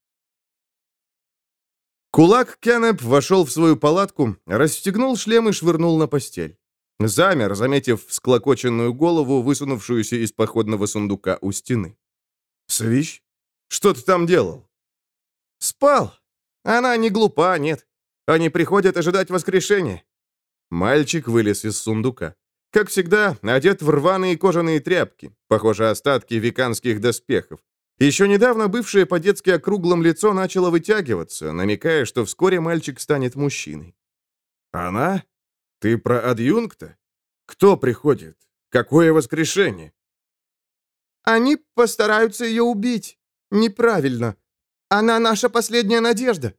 Кулак Кеннеп вошел в свою палатку, расстегнул шлем и швырнул на постель. Замер, заметив всклокоченную голову, высунувшуюся из походного сундука у стены. «Свищ? Что ты там делал?» «Спал. Она не глупа, нет. Они приходят ожидать воскрешения». Мальчик вылез из сундука. Как всегда, одет в рваные кожаные тряпки, похоже, остатки веканских доспехов. Еще недавно бывшее по-детски округлым лицо начало вытягиваться, намекая, что вскоре мальчик станет мужчиной. «Она? Ты про адъюнкта? Кто приходит? Какое воскрешение?» «Они постараются ее убить. Неправильно. Она наша последняя надежда.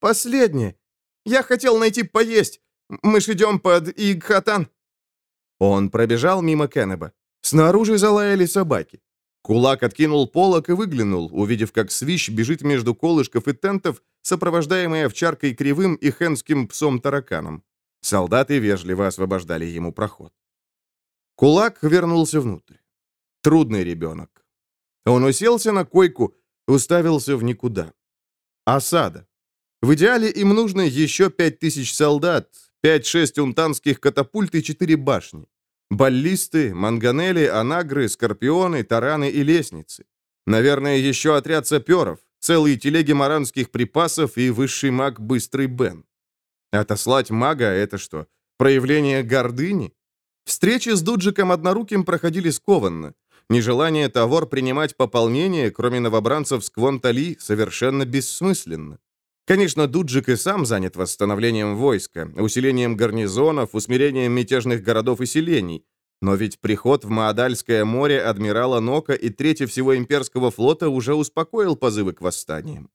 Последняя. Я хотел найти поесть. Мы ж идем под Игхатан». Он пробежал мимо Кеннеба. Снаружи залаяли собаки. Кулак откинул полок и выглянул, увидев, как свищ бежит между колышков и тентов, сопровождаемый овчаркой кривым и хенским псом-тараканом. Солдаты вежливо освобождали ему проход. Кулак вернулся внутрь. Трудный ребенок. Он уселся на койку, уставился в никуда. Осада. В идеале им нужно еще пять тысяч солдат, пять-шесть унтанских катапульт и четыре башни. Баллисты, манганели, анагры, скорпионы, тараны и лестницы. Наверное, еще отряд саперов, целые телеги маранских припасов и высший маг Быстрый Бен. Отослать мага — это что, проявление гордыни? Встречи с Дуджиком Одноруким проходили скованно. Нежелание Тавор принимать пополнение, кроме новобранцев с Квонтали, совершенно бессмысленно. Конечно, Дуджик и сам занят восстановлением войска, усилением гарнизонов, усмирением мятежных городов и селений. Но ведь приход в Маадальское море адмирала Нока и трети всего имперского флота уже успокоил позывы к восстаниям.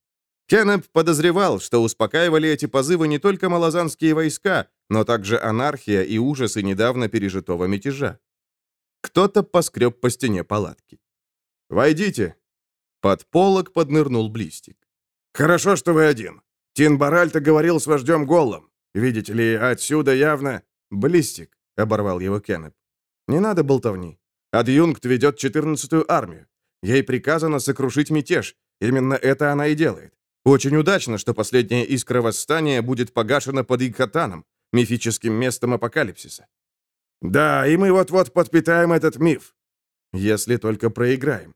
Кеннеп подозревал, что успокаивали эти позывы не только малозанские войска, но также анархия и ужасы недавно пережитого мятежа. Кто-то поскреб по стене палатки. «Войдите!» Под полок поднырнул Блистик. «Хорошо, что вы один. Тин Баральто говорил с вождем Голлом. Видите ли, отсюда явно...» «Блистик», — оборвал его Кеннеп. «Не надо болтовни. Адъюнкт ведет 14-ю армию. Ей приказано сокрушить мятеж. Именно это она и делает. Очень удачно, что последняя искра восстания будет погашена под Икхатаном, мифическим местом апокалипсиса. Да, и мы вот-вот подпитаем этот миф. Если только проиграем.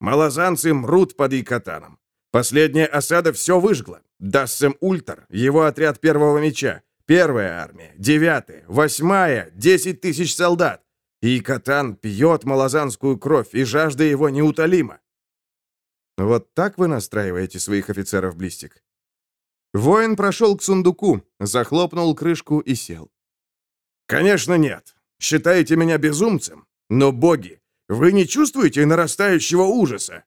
Малозанцы мрут под Икхатаном. Последняя осада все выжгла. Дассем Ультар, его отряд первого меча, первая армия, девятая, восьмая, десять тысяч солдат. И Катан пьет малозанскую кровь, и жажда его неутолима. Вот так вы настраиваете своих офицеров, Блистик? Воин прошел к сундуку, захлопнул крышку и сел. «Конечно нет. Считаете меня безумцем? Но, боги, вы не чувствуете нарастающего ужаса?»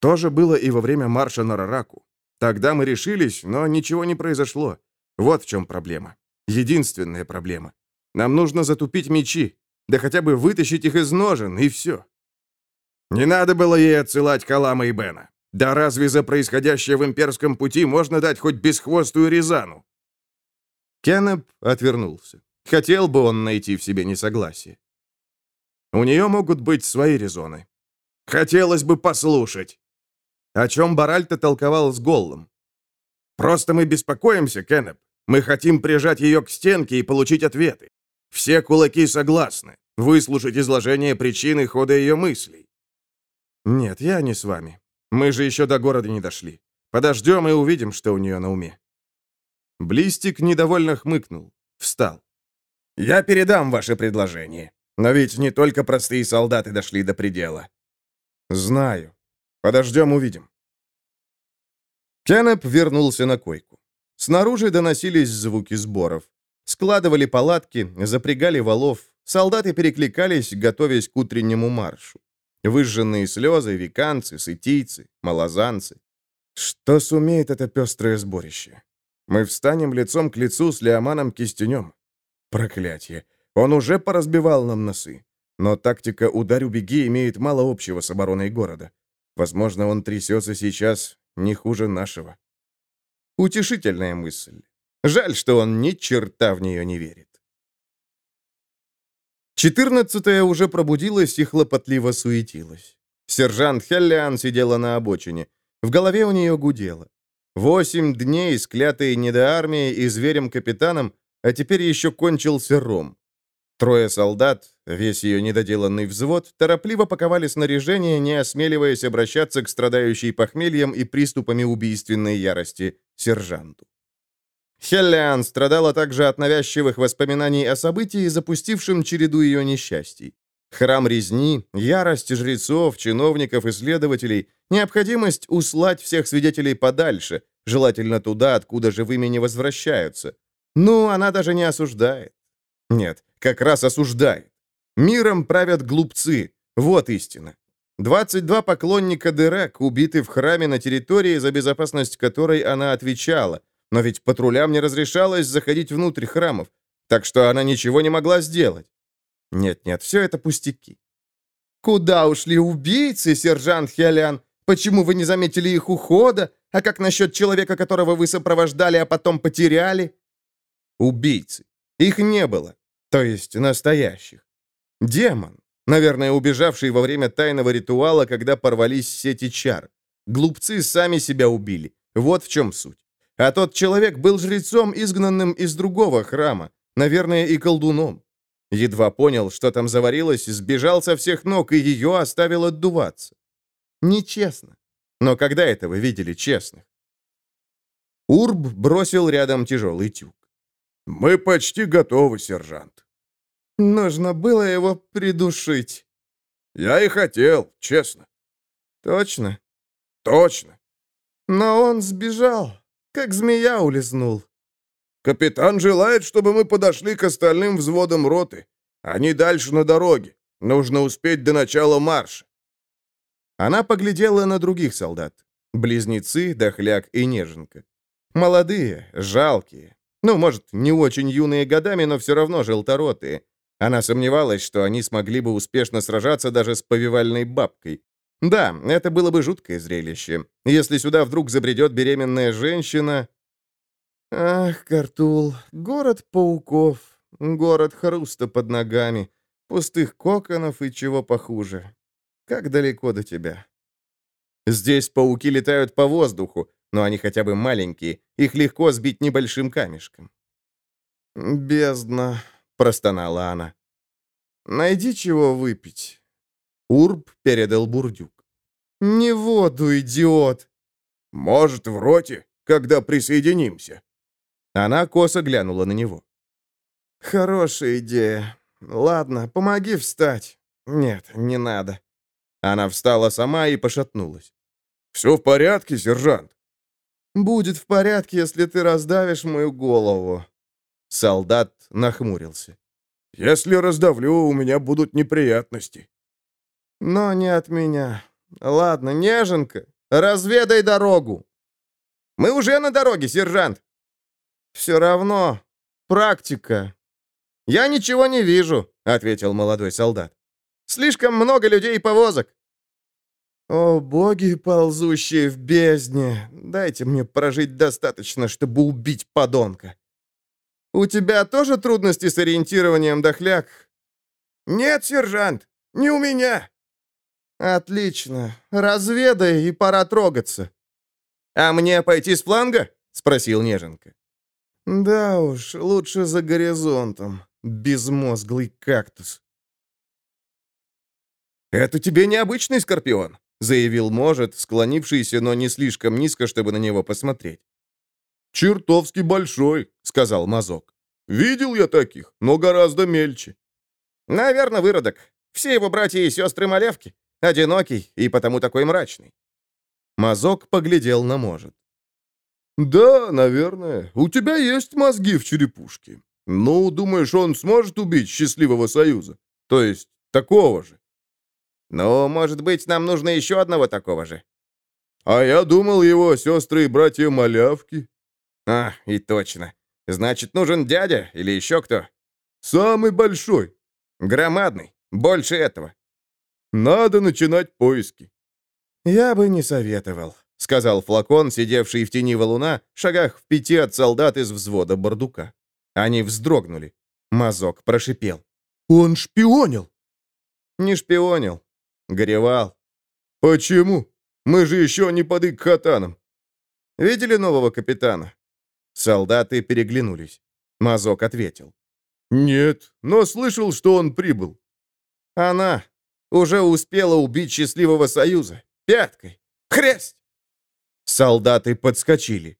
То же было и во время марша на Рараку. Тогда мы решились, но ничего не произошло. Вот в чем проблема. Единственная проблема. Нам нужно затупить мечи, да хотя бы вытащить их из ножен, и все. Не надо было ей отсылать Калама и Бена. Да разве за происходящее в имперском пути можно дать хоть бесхвостую Рязану? Кеннеп отвернулся. Хотел бы он найти в себе несогласие. У нее могут быть свои резоны. Хотелось бы послушать. О чем Баральто толковал с Голлом? «Просто мы беспокоимся, Кеннеп. Мы хотим прижать ее к стенке и получить ответы. Все кулаки согласны. Выслушать изложение причины хода ее мыслей». «Нет, я не с вами. Мы же еще до города не дошли. Подождем и увидим, что у нее на уме». Блистик недовольно хмыкнул. Встал. «Я передам ваше предложение. Но ведь не только простые солдаты дошли до предела». «Знаю. Подождем, увидим». Кеннеп вернулся на койку. Снаружи доносились звуки сборов. Складывали палатки, запрягали валов, солдаты перекликались, готовясь к утреннему маршу. Выжженные слезы, виканцы, сытийцы, малозанцы. Что сумеет это пестрое сборище? Мы встанем лицом к лицу с Леоманом Кистенем. Проклятие! Он уже поразбивал нам носы. Но тактика «ударь-убеги» имеет мало общего с обороной города. Возможно, он трясется сейчас не хуже нашего. Утешительная мысль. Жаль, что он ни черта в нее не верит. Четырнадцатая уже пробудилась и хлопотливо суетилась. Сержант Хеллиан сидела на обочине. В голове у нее гудело. Восемь дней, склятые недоармией и зверем-капитаном, а теперь еще кончился ром. Трое солдат, весь ее недоделанный взвод, торопливо паковали снаряжение, не осмеливаясь обращаться к страдающей похмельем и приступами убийственной ярости сержанту. Хеллиан страдала также от навязчивых воспоминаний о событии, запустившем череду ее несчастий. Храм резни, ярость жрецов, чиновников и следователей, необходимость услать всех свидетелей подальше, желательно туда, откуда живыми не возвращаются. Ну, она даже не осуждает. Нет, как раз осуждает. Миром правят глупцы. Вот истина. 22 поклонника Дерек убиты в храме на территории, за безопасность которой она отвечала. Но ведь патрулям не разрешалось заходить внутрь храмов, так что она ничего не могла сделать. Нет-нет, все это пустяки. «Куда ушли убийцы, сержант Хелиан? Почему вы не заметили их ухода? А как насчет человека, которого вы сопровождали, а потом потеряли?» Убийцы. Их не было. То есть настоящих. Демон. Наверное, убежавший во время тайного ритуала, когда порвались сети чар. Глупцы сами себя убили. Вот в чем суть. А тот человек был жрецом, изгнанным из другого храма. Наверное, и колдуном. Едва понял, что там заварилось, сбежал со всех ног, и ее оставил отдуваться. Нечестно. Но когда это вы видели честных? Урб бросил рядом тяжелый тюк. «Мы почти готовы, сержант». «Нужно было его придушить». «Я и хотел, честно». «Точно?» «Точно». «Но он сбежал, как змея улизнул». Капитан желает, чтобы мы подошли к остальным взводам роты. Они дальше на дороге. Нужно успеть до начала марша». Она поглядела на других солдат. Близнецы, Дохляк и Неженка. Молодые, жалкие. Ну, может, не очень юные годами, но все равно желторотые. Она сомневалась, что они смогли бы успешно сражаться даже с повивальной бабкой. Да, это было бы жуткое зрелище. Если сюда вдруг забредет беременная женщина, Ах, Картул, город пауков, город хруста под ногами, пустых коконов и чего похуже. Как далеко до тебя? Здесь пауки летают по воздуху, но они хотя бы маленькие, их легко сбить небольшим камешком. «Бездна», — простонала она. «Найди чего выпить». Урб передал бурдюк. «Не воду, идиот!» «Может, в роте, когда присоединимся?» Она косо глянула на него. «Хорошая идея. Ладно, помоги встать. Нет, не надо». Она встала сама и пошатнулась. «Все в порядке, сержант?» «Будет в порядке, если ты раздавишь мою голову». Солдат нахмурился. «Если раздавлю, у меня будут неприятности». «Но не от меня. Ладно, неженка, разведай дорогу». «Мы уже на дороге, сержант!» «Все равно. Практика». «Я ничего не вижу», — ответил молодой солдат. «Слишком много людей и повозок». «О, боги, ползущие в бездне, дайте мне прожить достаточно, чтобы убить подонка». «У тебя тоже трудности с ориентированием, дохляк?» «Нет, сержант, не у меня». «Отлично. Разведай, и пора трогаться». «А мне пойти с фланга?» — спросил Неженка. Да уж, лучше за горизонтом. Безмозглый кактус. «Это тебе необычный скорпион», заявил Может, склонившийся, но не слишком низко, чтобы на него посмотреть. «Чертовски большой», — сказал Мазок. «Видел я таких, но гораздо мельче». «Наверное, выродок. Все его братья и сестры малявки. Одинокий и потому такой мрачный». Мазок поглядел на Может. «Да, наверное. У тебя есть мозги в черепушке. Ну, думаешь, он сможет убить счастливого союза? То есть, такого же?» «Ну, может быть, нам нужно еще одного такого же?» «А я думал, его сестры и братья малявки». «А, и точно. Значит, нужен дядя или еще кто?» «Самый большой». «Громадный. Больше этого». «Надо начинать поиски». «Я бы не советовал», — сказал флакон, сидевший в тени валуна, шагах в пяти от солдат из взвода Бардука. Они вздрогнули. Мазок прошипел. «Он шпионил!» «Не шпионил. Горевал». «Почему? Мы же еще не под Икхатаном». «Видели нового капитана?» Солдаты переглянулись. Мазок ответил. «Нет, но слышал, что он прибыл». «Она уже успела убить счастливого союза. Пяткой. Хрест!» Солдаты подскочили.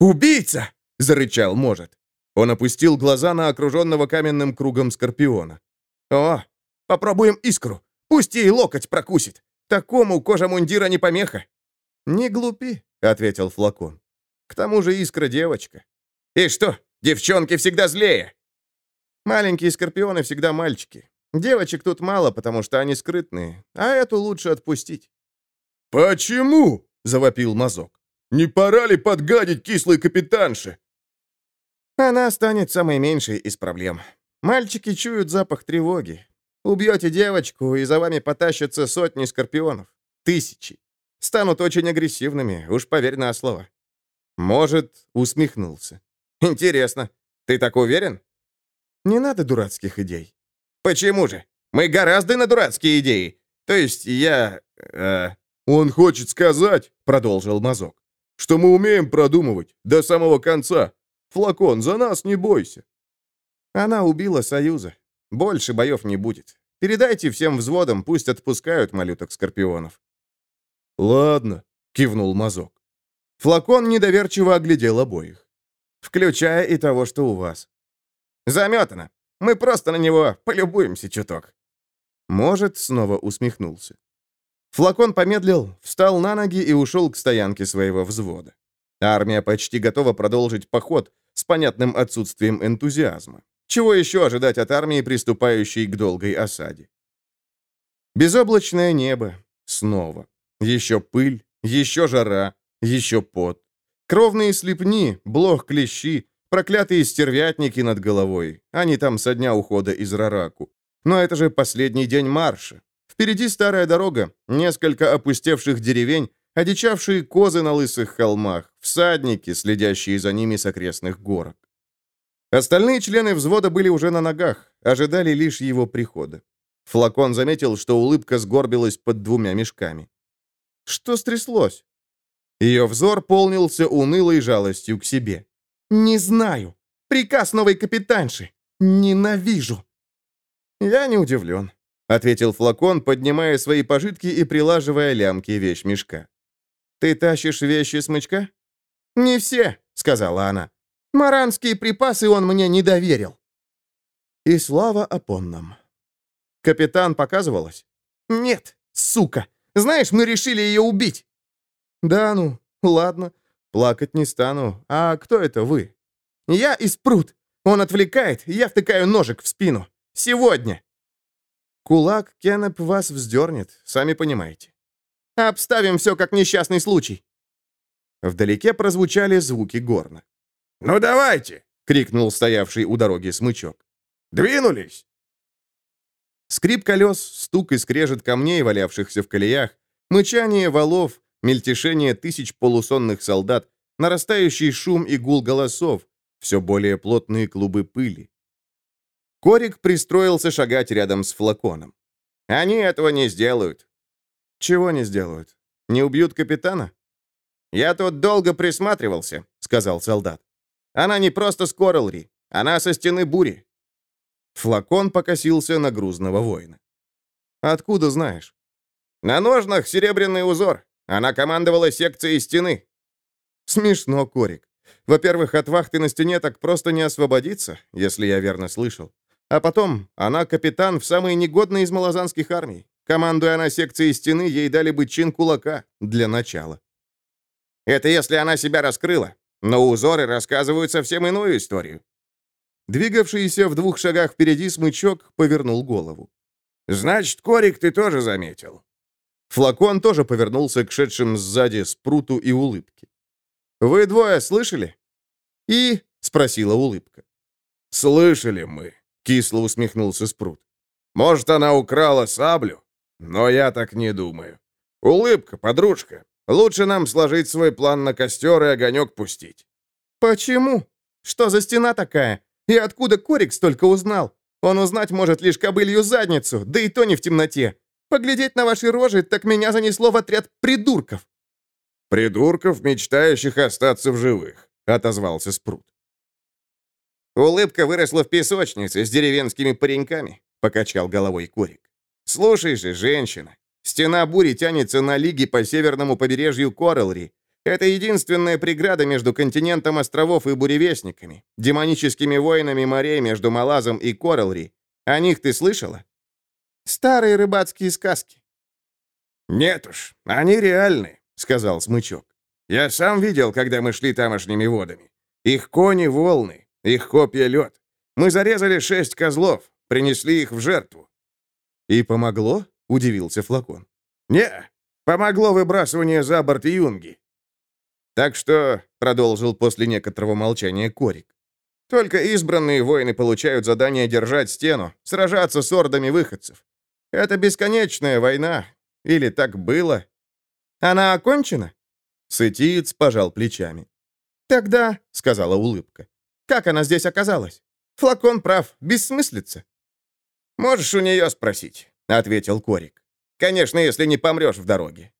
«Убийца!» — зарычал Может. Он опустил глаза на окруженного каменным кругом скорпиона. «О, попробуем искру. Пусть ей локоть прокусит. Такому кожа мундира не помеха». «Не глупи», — ответил флакон. «К тому же искра девочка». «И что, девчонки всегда злее?» «Маленькие скорпионы всегда мальчики. Девочек тут мало, потому что они скрытные, а эту лучше отпустить». «Почему?» — завопил мазок. «Не пора ли подгадить кислой капитанше?» Она станет самой меньшей из проблем. Мальчики чуют запах тревоги. Убьете девочку, и за вами потащатся сотни скорпионов. Тысячи. Станут очень агрессивными, уж поверь на слово. Может, усмехнулся. Интересно, ты так уверен? Не надо дурацких идей. Почему же? Мы гораздо на дурацкие идеи. То есть я... Э... Он хочет сказать, продолжил Мазок, что мы умеем продумывать до самого конца. Флакон, за нас не бойся. Она убила Союза. Больше боев не будет. Передайте всем взводам, пусть отпускают малюток-скорпионов». «Ладно», — кивнул Мазок. Флакон недоверчиво оглядел обоих. «Включая и того, что у вас». «Заметано. Мы просто на него полюбуемся чуток». Может, снова усмехнулся. Флакон помедлил, встал на ноги и ушел к стоянке своего взвода. Армия почти готова продолжить поход с понятным отсутствием энтузиазма. Чего еще ожидать от армии, приступающей к долгой осаде? Безоблачное небо. Снова. Еще пыль, еще жара, еще пот. Кровные слепни, блох клещи, проклятые стервятники над головой. Они там со дня ухода из Рараку. Но это же последний день марша. Впереди старая дорога, несколько опустевших деревень, одичавшие козы на лысых холмах, всадники, следящие за ними с окрестных горок. Остальные члены взвода были уже на ногах, ожидали лишь его прихода. Флакон заметил, что улыбка сгорбилась под двумя мешками. Что стряслось? Ее взор полнился унылой жалостью к себе. «Не знаю. Приказ новой капитанши. Ненавижу». «Я не удивлен», — ответил Флакон, поднимая свои пожитки и прилаживая лямки вещмешка. «Ты тащишь вещи смычка?» «Не все», — сказала она. «Маранские припасы он мне не доверил». И слава опоннам. «Капитан показывалась?» «Нет, сука. Знаешь, мы решили ее убить». «Да ну, ладно. Плакать не стану. А кто это вы?» «Я из пруд. Он отвлекает, я втыкаю ножик в спину. Сегодня». «Кулак Кеннеп вас вздернет, сами понимаете». Обставим все как несчастный случай». Вдалеке прозвучали звуки горна. «Ну давайте!» — крикнул стоявший у дороги смычок. «Двинулись!» Скрип колес, стук и скрежет камней, валявшихся в колеях, мычание валов, мельтешение тысяч полусонных солдат, нарастающий шум и гул голосов, все более плотные клубы пыли. Корик пристроился шагать рядом с флаконом. «Они этого не сделают. «Чего не сделают? Не убьют капитана?» «Я тут долго присматривался», — сказал солдат. «Она не просто с Коралри, она со стены бури». Флакон покосился на грузного воина. «Откуда знаешь?» На ножнах серебряный узор. Она командовала секцией стены». «Смешно, Корик. Во-первых, от вахты на стене так просто не освободиться, если я верно слышал. А потом, она капитан в самой негодной из малозанских армий. Командуя она секцией стены, ей дали бы чин кулака для начала. Это если она себя раскрыла. Но узоры рассказывают совсем иную историю. Двигавшийся в двух шагах впереди смычок повернул голову. «Значит, Корик ты тоже заметил». Флакон тоже повернулся к шедшим сзади спруту и улыбке. «Вы двое слышали?» «И?» — спросила улыбка. «Слышали мы», — кисло усмехнулся спрут. «Может, она украла саблю? Но я так не думаю. Улыбка, подружка. Лучше нам сложить свой план на костер и огонек пустить». «Почему? Что за стена такая? И откуда Корик столько узнал? Он узнать может лишь кобылью задницу, да и то не в темноте. Поглядеть на ваши рожи, так меня занесло в отряд придурков». «Придурков, мечтающих остаться в живых», — отозвался Спрут. «Улыбка выросла в песочнице с деревенскими пареньками», — покачал головой Корик. «Слушай же, женщина, стена бури тянется на лиги по северному побережью Коралри. Это единственная преграда между континентом островов и буревестниками, демоническими воинами морей между Малазом и Коралри. О них ты слышала? Старые рыбацкие сказки. «Нет уж, они реальны», — сказал Смычок. «Я сам видел, когда мы шли тамошними водами. Их кони — волны, их копья — лед. Мы зарезали шесть козлов, принесли их в жертву». «И помогло?» — удивился Флакон. «Не, помогло выбрасывание за борт юнги». «Так что», — продолжил после некоторого молчания Корик, «только избранные воины получают задание держать стену, сражаться с ордами выходцев. Это бесконечная война. Или так было. Она окончена?» Сытиец пожал плечами. «Тогда», — сказала улыбка, — «как она здесь оказалась? Флакон прав, бессмыслица». «Можешь у нее спросить», — ответил Корик. «Конечно, если не помрешь в дороге».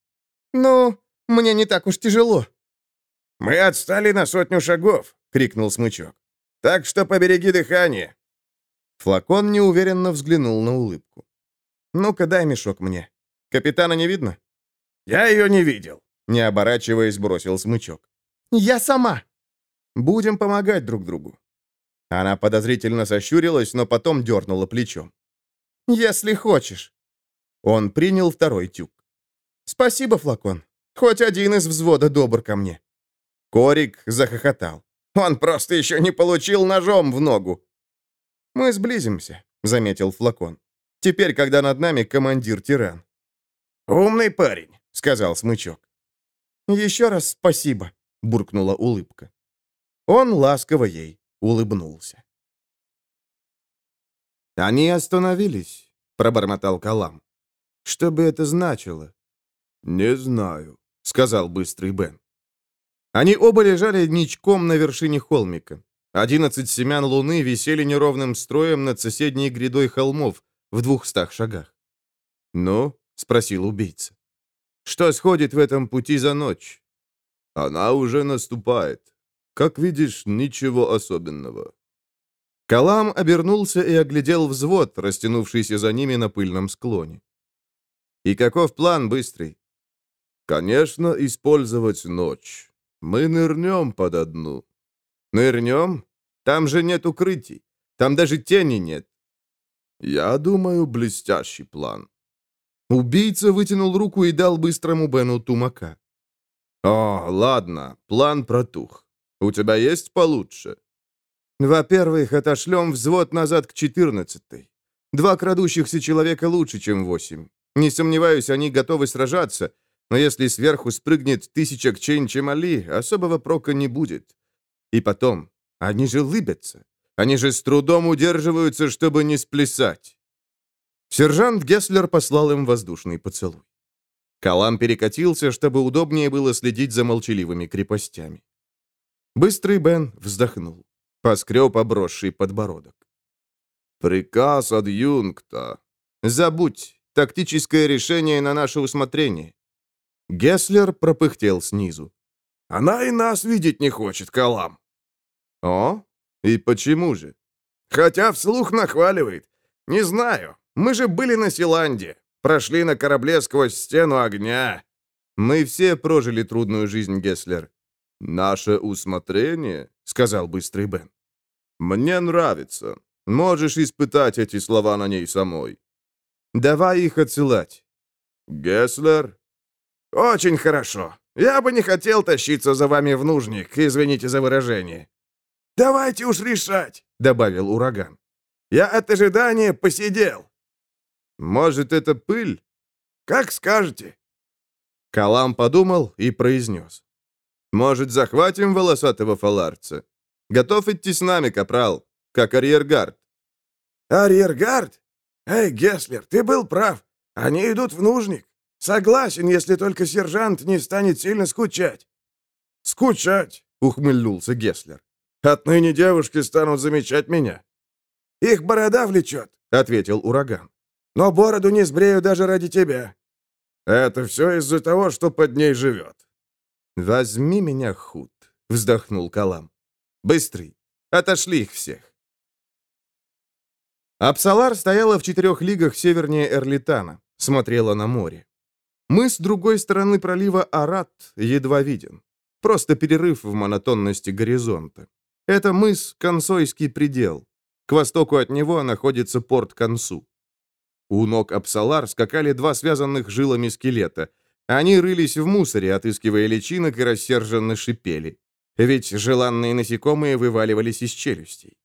«Ну, мне не так уж тяжело». «Мы отстали на сотню шагов», — крикнул Смычок. «Так что побереги дыхание». Флакон неуверенно взглянул на улыбку. «Ну-ка, дай мешок мне. Капитана не видно?» «Я ее не видел», — не оборачиваясь, бросил смычок. «Я сама!» «Будем помогать друг другу». Она подозрительно сощурилась, но потом дернула плечом. «Если хочешь». Он принял второй тюк. «Спасибо, флакон. Хоть один из взвода добр ко мне». Корик захохотал. «Он просто еще не получил ножом в ногу». «Мы сблизимся», — заметил флакон. Теперь, когда над нами командир-тиран». «Умный парень», — сказал Смычок. «Еще раз спасибо», — буркнула улыбка. Он ласково ей улыбнулся. «Они остановились», — пробормотал Калам. «Что бы это значило?» «Не знаю», — сказал быстрый Бен. Они оба лежали ничком на вершине холмика. Одиннадцать семян луны висели неровным строем над соседней грядой холмов, в двухстах шагах. «Ну?» — спросил убийца. «Что сходит в этом пути за ночь?» «Она уже наступает. Как видишь, ничего особенного». Калам обернулся и оглядел взвод, растянувшийся за ними на пыльном склоне. «И каков план, Быстрый?» «Конечно, использовать ночь. Мы нырнем под одну». «Нырнем? Там же нет укрытий. Там даже тени нет. «Я думаю, блестящий план». Убийца вытянул руку и дал быстрому Бену тумака. «О, ладно, план протух. У тебя есть получше?» «Во-первых, отошлем взвод назад к четырнадцатой. Два крадущихся человека лучше, чем восемь. Не сомневаюсь, они готовы сражаться, но если сверху спрыгнет тысяча кчейн-чемали, особого прока не будет. И потом, они же лыбятся. Они же с трудом удерживаются, чтобы не сплясать. Сержант Гесслер послал им воздушный поцелуй. Калам перекатился, чтобы удобнее было следить за молчаливыми крепостями. Быстрый Бен вздохнул, поскреб обросший подбородок. «Приказ от Юнгта». «Забудь, тактическое решение на наше усмотрение». Гесслер пропыхтел снизу. «Она и нас видеть не хочет, Калам». «О, и почему же? Хотя вслух нахваливает. Не знаю. Мы же были на Силанде. прошли на корабле сквозь стену огня». «Мы все прожили трудную жизнь, Гесслер». «Наше усмотрение», — сказал быстрый Бен. «Мне нравится. Можешь испытать эти слова на ней самой». «Давай их отсылать». «Гесслер?» «Очень хорошо. Я бы не хотел тащиться за вами в нужник, извините за выражение». «Давайте уж решать», — добавил ураган. «Я от ожидания посидел». «Может, это пыль?» «Как скажете». Калам подумал и произнес. «Может, захватим волосатого фаларца? Готов идти с нами, капрал, как арьергард?» «Арьергард? Эй, Гесслер, ты был прав. Они идут в нужник. Согласен, если только сержант не станет сильно скучать». «Скучать?» — ухмыльнулся Гесслер. «Отныне девушки станут замечать меня». «Их борода влечет», — ответил ураган. «Но бороду не сбрею даже ради тебя». «Это все из-за того, что под ней живет». «Возьми меня, худ», — вздохнул Калам. «Быстрый. Отошли их всех». Апсалар стояла в четырех лигах севернее Эрлитана, смотрела на море. Мы с другой стороны пролива Арат едва виден. Просто перерыв в монотонности горизонта. Это мыс Консойский предел. К востоку от него находится порт Консу. У ног Апсалар скакали два связанных жилами скелета. Они рылись в мусоре, отыскивая личинок и рассерженно шипели. Ведь желанные насекомые вываливались из челюстей.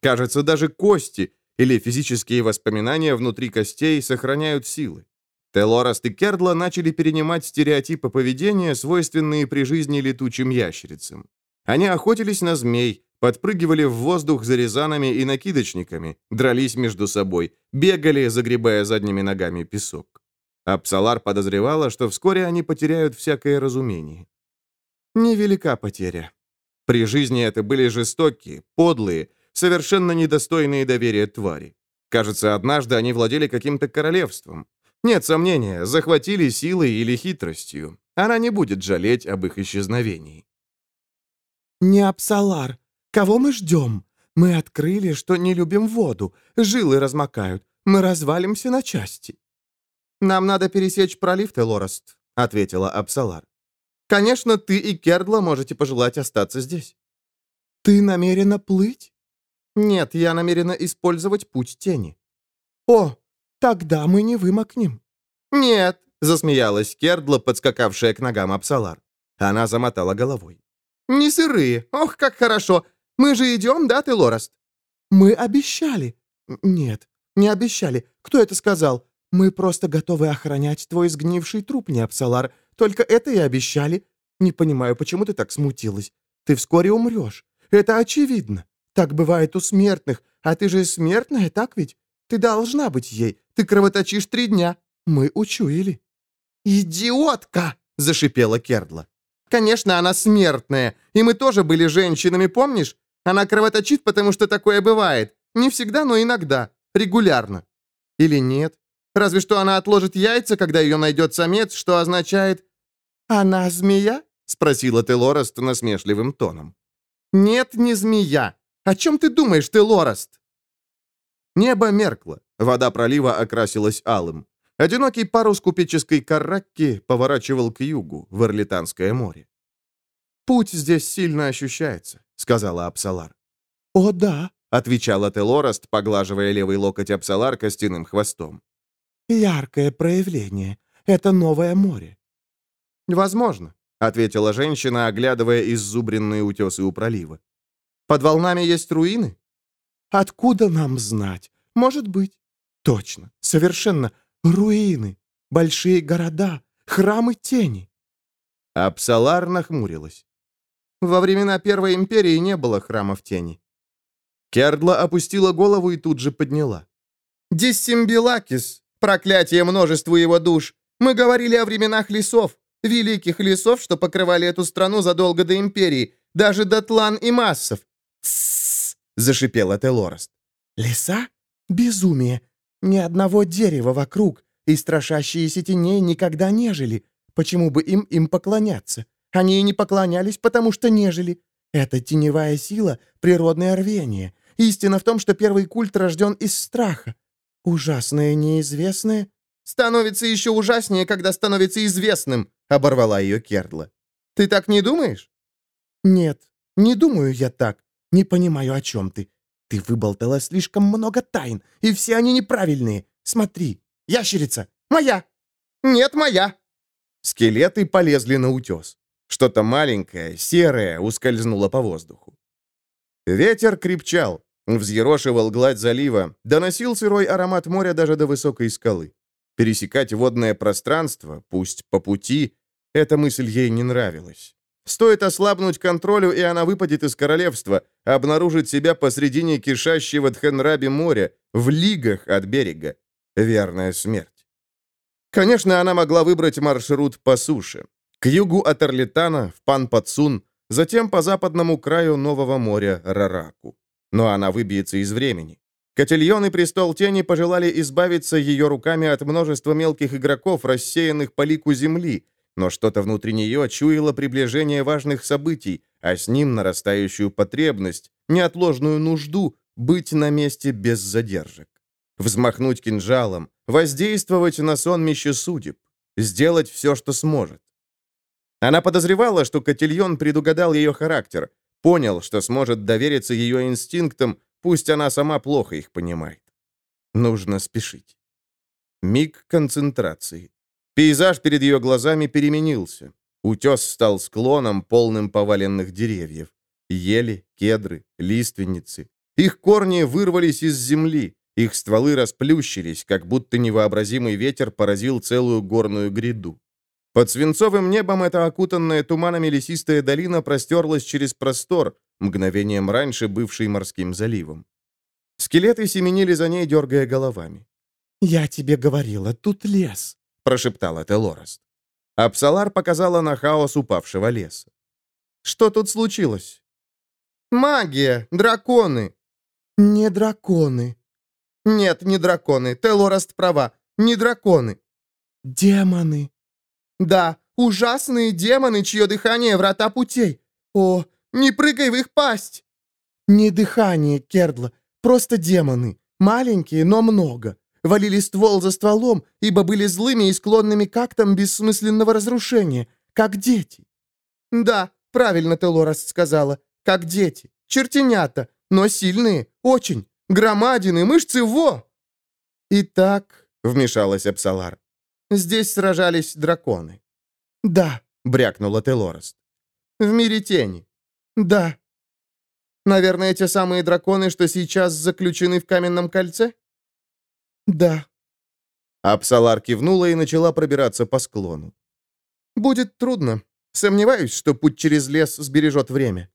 Кажется, даже кости или физические воспоминания внутри костей сохраняют силы. Телораст и Кердла начали перенимать стереотипы поведения, свойственные при жизни летучим ящерицам. Они охотились на змей, подпрыгивали в воздух за резанами и накидочниками, дрались между собой, бегали, загребая задними ногами песок. Апсалар подозревала, что вскоре они потеряют всякое разумение. Невелика потеря. При жизни это были жестокие, подлые, совершенно недостойные доверия твари. Кажется, однажды они владели каким-то королевством. Нет сомнения, захватили силой или хитростью. Она не будет жалеть об их исчезновении. «Не Апсалар. Кого мы ждем? Мы открыли, что не любим воду. Жилы размокают. Мы развалимся на части». «Нам надо пересечь пролив, Телорост», — ответила Апсалар. «Конечно, ты и Кердла можете пожелать остаться здесь». «Ты намерена плыть?» «Нет, я намерена использовать путь тени». «О, Тогда мы не вымокнем». «Нет», — засмеялась Кердла, подскакавшая к ногам Апсалар. Она замотала головой. «Не сырые. Ох, как хорошо. Мы же идем, да, ты, Лораст?» «Мы обещали». «Нет, не обещали. Кто это сказал? Мы просто готовы охранять твой сгнивший труп, не Апсалар. Только это и обещали. Не понимаю, почему ты так смутилась. Ты вскоре умрешь. Это очевидно. Так бывает у смертных. А ты же смертная, так ведь? Ты должна быть ей. Ты кровоточишь три дня. Мы учуяли». «Идиотка!» — зашипела Кердла. «Конечно, она смертная. И мы тоже были женщинами, помнишь? Она кровоточит, потому что такое бывает. Не всегда, но иногда. Регулярно. Или нет? Разве что она отложит яйца, когда ее найдет самец, что означает... «Она змея?» — спросила Телораст насмешливым тоном. «Нет, не змея. О чем ты думаешь, Телораст?» Небо меркло, вода пролива окрасилась алым. Одинокий парус купеческой карракки поворачивал к югу, в Орлитанское море. «Путь здесь сильно ощущается», — сказала Апсалар. «О, да», — отвечала Телораст, поглаживая левый локоть Апсалар костяным хвостом. «Яркое проявление. Это новое море». «Возможно», — ответила женщина, оглядывая иззубренные утесы у пролива. «Под волнами есть руины?» Откуда нам знать? Может быть. Точно, совершенно. Руины, большие города, храмы тени. Апсалар нахмурилась. Во времена Первой империи не было храмов тени. Кердла опустила голову и тут же подняла. «Диссимбилакис! Проклятие множеству его душ! Мы говорили о временах лесов, великих лесов, что покрывали эту страну задолго до империи, даже до тлан и массов. Тссс! зашипела Телораст. «Леса? Безумие! Ни одного дерева вокруг, и страшащиеся теней никогда не жили. Почему бы им им поклоняться? Они не поклонялись, потому что не жили. Это теневая сила, природное рвение. Истина в том, что первый культ рожден из страха. Ужасное неизвестное, становится еще ужаснее, когда становится известным», — оборвала ее Кердла. «Ты так не думаешь?» «Нет, не думаю я так. Не понимаю, о чем ты. Ты выболтала слишком много тайн, и все они неправильные. Смотри, ящерица, моя!» «Нет, моя!» Скелеты полезли на утес. Что-то маленькое, серое, ускользнуло по воздуху. Ветер крепчал, взъерошивал гладь залива, доносил сырой аромат моря даже до высокой скалы. Пересекать водное пространство, пусть по пути, эта мысль ей не нравилась. Стоит ослабнуть контролю, и она выпадет из королевства, обнаружит себя посредине кишащего Тхенраби моря, в лигах от берега. Верная смерть. Конечно, она могла выбрать маршрут по суше. К югу от Орлитана, в Пан-Пацун, затем по западному краю Нового моря Рараку. Но она выбьется из времени. Котельон и Престол Тени пожелали избавиться ее руками от множества мелких игроков, рассеянных по лику земли, но что-то внутри нее чуяло приближение важных событий, а с ним нарастающую потребность, неотложную нужду быть на месте без задержек. Взмахнуть кинжалом, воздействовать на сонмище судеб, сделать все, что сможет. Она подозревала, что Котельон предугадал ее характер, понял, что сможет довериться ее инстинктам, пусть она сама плохо их понимает. Нужно спешить. Миг концентрации. Пейзаж перед ее глазами переменился. Утес стал склоном, полным поваленных деревьев. Ели, кедры, лиственницы. Их корни вырвались из земли, их стволы расплющились, как будто невообразимый ветер поразил целую горную гряду. Под свинцовым небом эта окутанная туманами лесистая долина простерлась через простор, мгновением раньше бывший морским заливом. Скелеты семенили за ней, дергая головами. «Я тебе говорила, тут лес», — прошептала Телораст. Апсалар показала на хаос упавшего леса. «Что тут случилось?» «Магия! Драконы!» «Не драконы!» «Нет, не драконы. Телораст права. Не драконы». «Демоны!» Да, ужасные демоны, чье дыхание — врата путей. О, не прыгай в их пасть!» «Не дыхание, Кердла, просто демоны. Маленькие, но много. Валили ствол за стволом, ибо были злыми и склонными к актам бессмысленного разрушения, как дети». «Да, правильно ты, Лорас, сказала. Как дети. Чертенята, но сильные, очень. Громадины, мышцы, во!» «Итак», — вмешалась Апсалар, Здесь сражались драконы». «Да», — брякнула Телорест. «В мире тени». «Да». «Наверное, те самые драконы, что сейчас заключены в каменном кольце?» «Да». Апсалар кивнула и начала пробираться по склону. «Будет трудно. Сомневаюсь, что путь через лес сбережет время».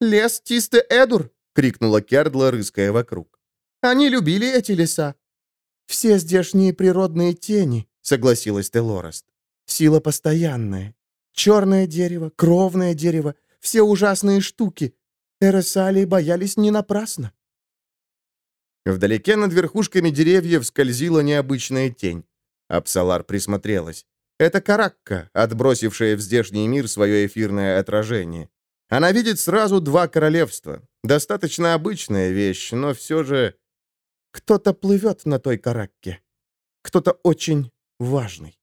«Лес Тисте Эдур!» — крикнула Кердла, рыская вокруг. «Они любили эти леса». «Все здешние природные тени», — согласилась Телорест. «Сила постоянная. Черное дерево, кровное дерево, все ужасные штуки. Эресалии боялись не напрасно». Вдалеке над верхушками деревьев скользила необычная тень. Апсалар присмотрелась. Это Каракка, отбросившая в здешний мир свое эфирное отражение. Она видит сразу два королевства. Достаточно обычная вещь, но все же... Кто-то плывет на той Каракке. Кто-то очень важный.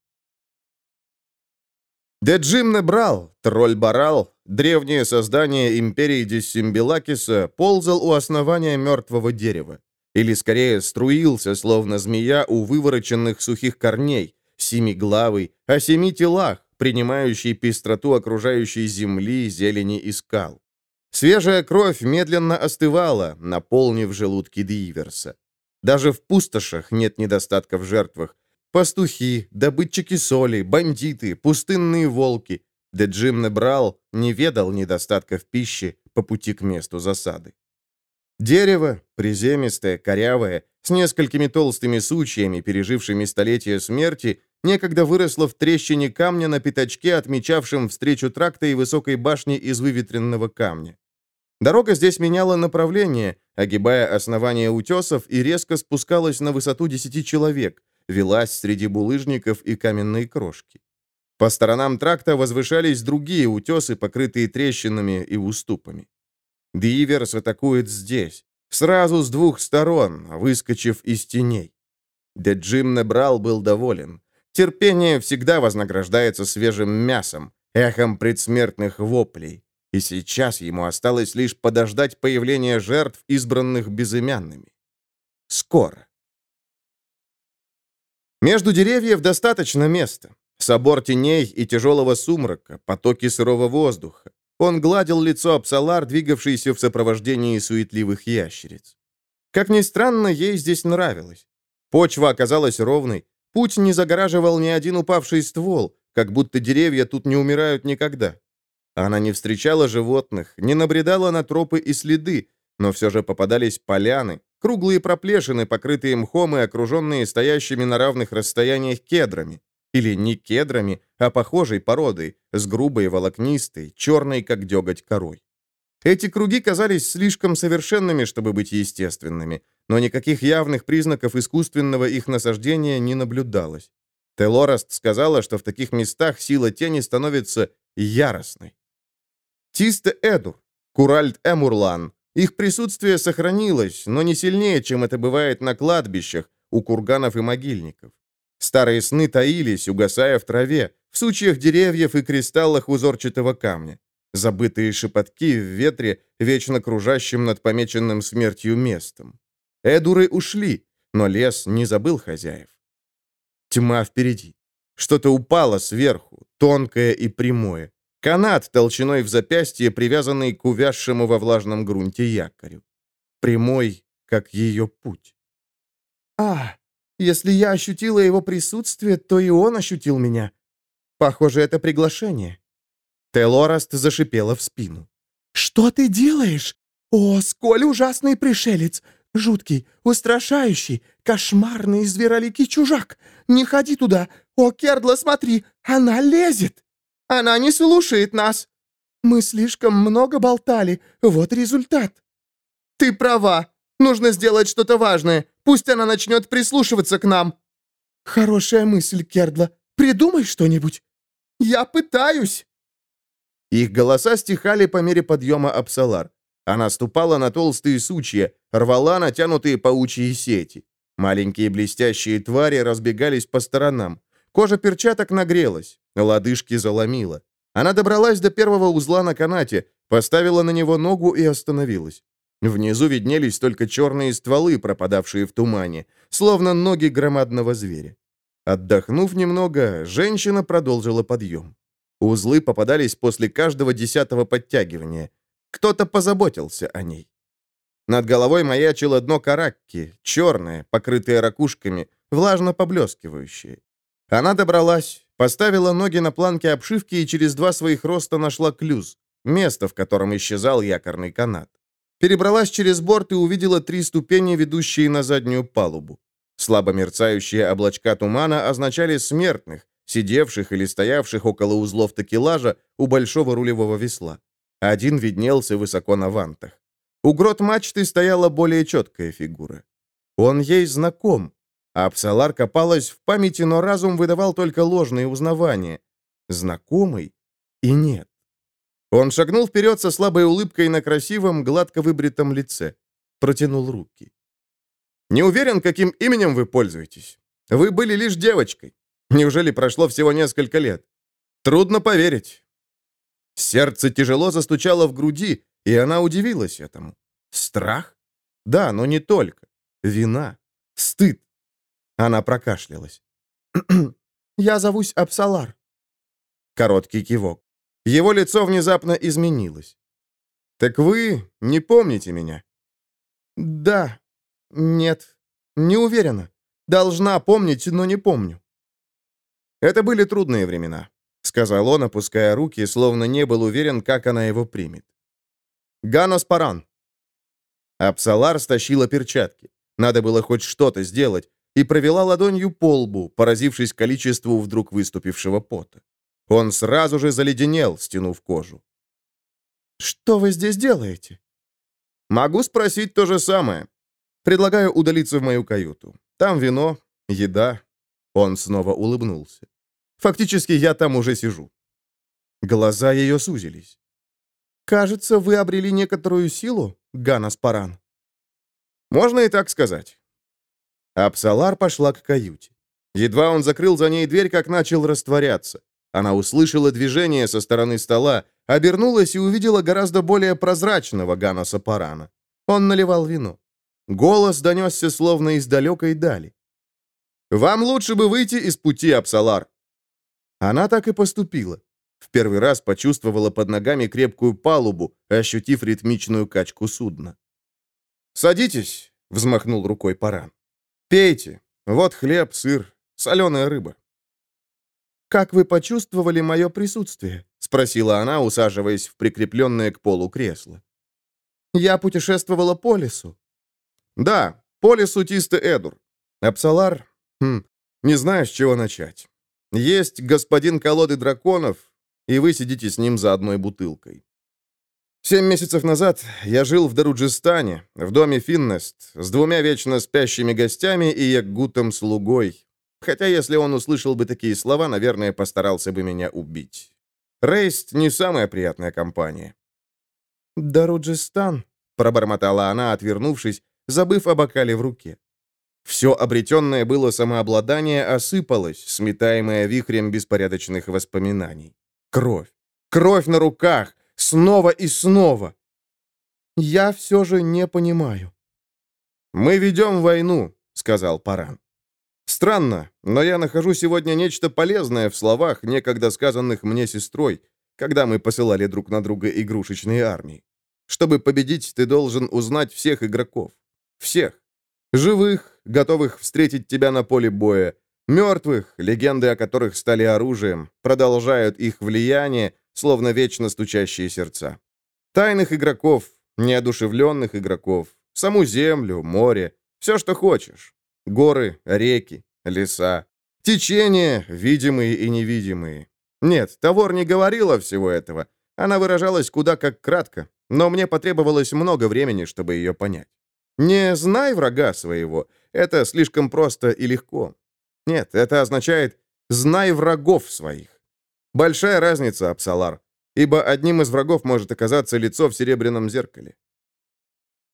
Деджим Небрал, тролль-барал, древнее создание империи Диссимбилакиса, ползал у основания мертвого дерева. Или, скорее, струился, словно змея у вывороченных сухих корней, семиглавый, о семи телах, принимающий пестроту окружающей земли, зелени и скал. Свежая кровь медленно остывала, наполнив желудки Диверса. Даже в пустошах нет недостатка в жертвах, Пастухи, добытчики соли, бандиты, пустынные волки. Да Джим Небрал не ведал недостатка в пище по пути к месту засады. Дерево, приземистое, корявое, с несколькими толстыми сучьями, пережившими столетия смерти, некогда выросло в трещине камня на пятачке, отмечавшем встречу тракта и высокой башни из выветренного камня. Дорога здесь меняла направление, огибая основание утесов и резко спускалась на высоту десяти человек, велась среди булыжников и каменной крошки. По сторонам тракта возвышались другие утесы, покрытые трещинами и уступами. Диверс атакует здесь, сразу с двух сторон, выскочив из теней. Деджим Небрал был доволен. Терпение всегда вознаграждается свежим мясом, эхом предсмертных воплей. И сейчас ему осталось лишь подождать появления жертв, избранных безымянными. Скоро. Между деревьев достаточно места. Собор теней и тяжелого сумрака, потоки сырого воздуха. Он гладил лицо Апсалар, двигавшейся в сопровождении суетливых ящериц. Как ни странно, ей здесь нравилось. Почва оказалась ровной, путь не загораживал ни один упавший ствол, как будто деревья тут не умирают никогда. Она не встречала животных, не набредала на тропы и следы, но все же попадались поляны, круглые проплешины, покрытые мхом и окруженные стоящими на равных расстояниях кедрами. Или не кедрами, а похожей породой, с грубой, волокнистой, черной, как деготь, корой. Эти круги казались слишком совершенными, чтобы быть естественными, но никаких явных признаков искусственного их насаждения не наблюдалось. Телораст сказала, что в таких местах сила тени становится яростной. Тисте Эдур, Куральд Эмурлан, их присутствие сохранилось, но не сильнее, чем это бывает на кладбищах, у курганов и могильников. Старые сны таились, угасая в траве, в сучьях деревьев и кристаллах узорчатого камня. Забытые шепотки в ветре, вечно кружащим над помеченным смертью местом. Эдуры ушли, но лес не забыл хозяев. Тьма впереди. Что-то упало сверху, тонкое и прямое. Канат толщиной в запястье, привязанный к увязшему во влажном грунте якорю. Прямой, как ее путь. «А, если я ощутила его присутствие, то и он ощутил меня. Похоже, это приглашение». Телораст зашипела в спину. «Что ты делаешь? О, сколь ужасный пришелец! Жуткий, устрашающий, кошмарный звероликий чужак! Не ходи туда! О, Кердла, смотри, она лезет! Она не слушает нас! Мы слишком много болтали, вот результат!» «Ты права! Нужно сделать что-то важное! Пусть она начнет прислушиваться к нам!» «Хорошая мысль, Кердла! Придумай что-нибудь!» «Я пытаюсь!» Их голоса стихали по мере подъема Апсалар. Она ступала на толстые сучья, рвала натянутые паучьи сети. Маленькие блестящие твари разбегались по сторонам. Кожа перчаток нагрелась, лодыжки заломила. Она добралась до первого узла на канате, поставила на него ногу и остановилась. Внизу виднелись только черные стволы, пропадавшие в тумане, словно ноги громадного зверя. Отдохнув немного, женщина продолжила подъем. Узлы попадались после каждого десятого подтягивания. Кто-то позаботился о ней. Над головой маячило дно каракки, черное, покрытое ракушками, влажно поблескивающее. Она добралась, поставила ноги на планке обшивки и через два своих роста нашла клюз, место, в котором исчезал якорный канат. Перебралась через борт и увидела три ступени, ведущие на заднюю палубу. Слабо мерцающие облачка тумана означали смертных, сидевших или стоявших около узлов такелажа у большого рулевого весла. Один виднелся высоко на вантах. У грот мачты стояла более четкая фигура. Он ей знаком. Апсалар копалась в памяти, но разум выдавал только ложные узнавания. Знакомый и нет. Он шагнул вперед со слабой улыбкой на красивом, гладко выбритом лице. Протянул руки. «Не уверен, каким именем вы пользуетесь. Вы были лишь девочкой. Неужели прошло всего несколько лет? Трудно поверить. Сердце тяжело застучало в груди, и она удивилась этому. Страх? Да, но не только. Вина. Стыд. Она прокашлялась. «Я зовусь Апсалар». Короткий кивок. Его лицо внезапно изменилось. «Так вы не помните меня?» «Да. Нет. Не уверена. Должна помнить, но не помню». Это были трудные времена, сказал он, опуская руки, словно не был уверен, как она его примет. Ганос Паран. Апсалар стащила перчатки. Надо было хоть что-то сделать, и провела ладонью по лбу, поразившись количеству вдруг выступившего пота. Он сразу же заледенел, стянув кожу. «Что вы здесь делаете?» «Могу спросить то же самое. Предлагаю удалиться в мою каюту. Там вино, еда, он снова улыбнулся. «Фактически я там уже сижу». Глаза ее сузились. «Кажется, вы обрели некоторую силу, Ганас Паран». «Можно и так сказать». Апсалар пошла к каюте. Едва он закрыл за ней дверь, как начал растворяться. Она услышала движение со стороны стола, обернулась и увидела гораздо более прозрачного Ганаса Парана. Он наливал вино. Голос донесся словно из далекой дали. «Вам лучше бы выйти из пути, Апсалар!» Она так и поступила. В первый раз почувствовала под ногами крепкую палубу, ощутив ритмичную качку судна. «Садитесь!» — взмахнул рукой Паран. «Пейте! Вот хлеб, сыр, соленая рыба». «Как вы почувствовали мое присутствие?» — спросила она, усаживаясь в прикрепленное к полу кресло. «Я путешествовала по лесу». «Да, по лесу Тисте Эдур. Апсалар, хм, не знаю, с чего начать. Есть господин колоды драконов, и вы сидите с ним за одной бутылкой. Семь месяцев назад я жил в Даруджистане, в доме Финнест, с двумя вечно спящими гостями и ягутом-слугой. Хотя если он услышал бы такие слова, наверное, постарался бы меня убить. Рейст не самая приятная компания. «Даруджистан», — пробормотала она, отвернувшись, забыв о бокале в руке. Все обретенное было самообладание осыпалось, сметаемое вихрем беспорядочных воспоминаний. Кровь. Кровь на руках. Снова и снова. Я все же не понимаю. «Мы ведем войну», — сказал Паран. «Странно, но я нахожу сегодня нечто полезное в словах, некогда сказанных мне сестрой, когда мы посылали друг на друга игрушечные армии. Чтобы победить, ты должен узнать всех игроков. Всех. Живых, готовых встретить тебя на поле боя. Мертвых, легенды о которых стали оружием, продолжают их влияние, словно вечно стучащие сердца. Тайных игроков, неодушевленных игроков, саму землю, море, все, что хочешь. Горы, реки, леса, течения, видимые и невидимые. Нет, Тавор не говорила всего этого. Она выражалась куда как кратко, но мне потребовалось много времени, чтобы ее понять. Не знай врага своего. Это слишком просто и легко. Нет, это означает «знай врагов своих». Большая разница, Апсалар, ибо одним из врагов может оказаться лицо в серебряном зеркале.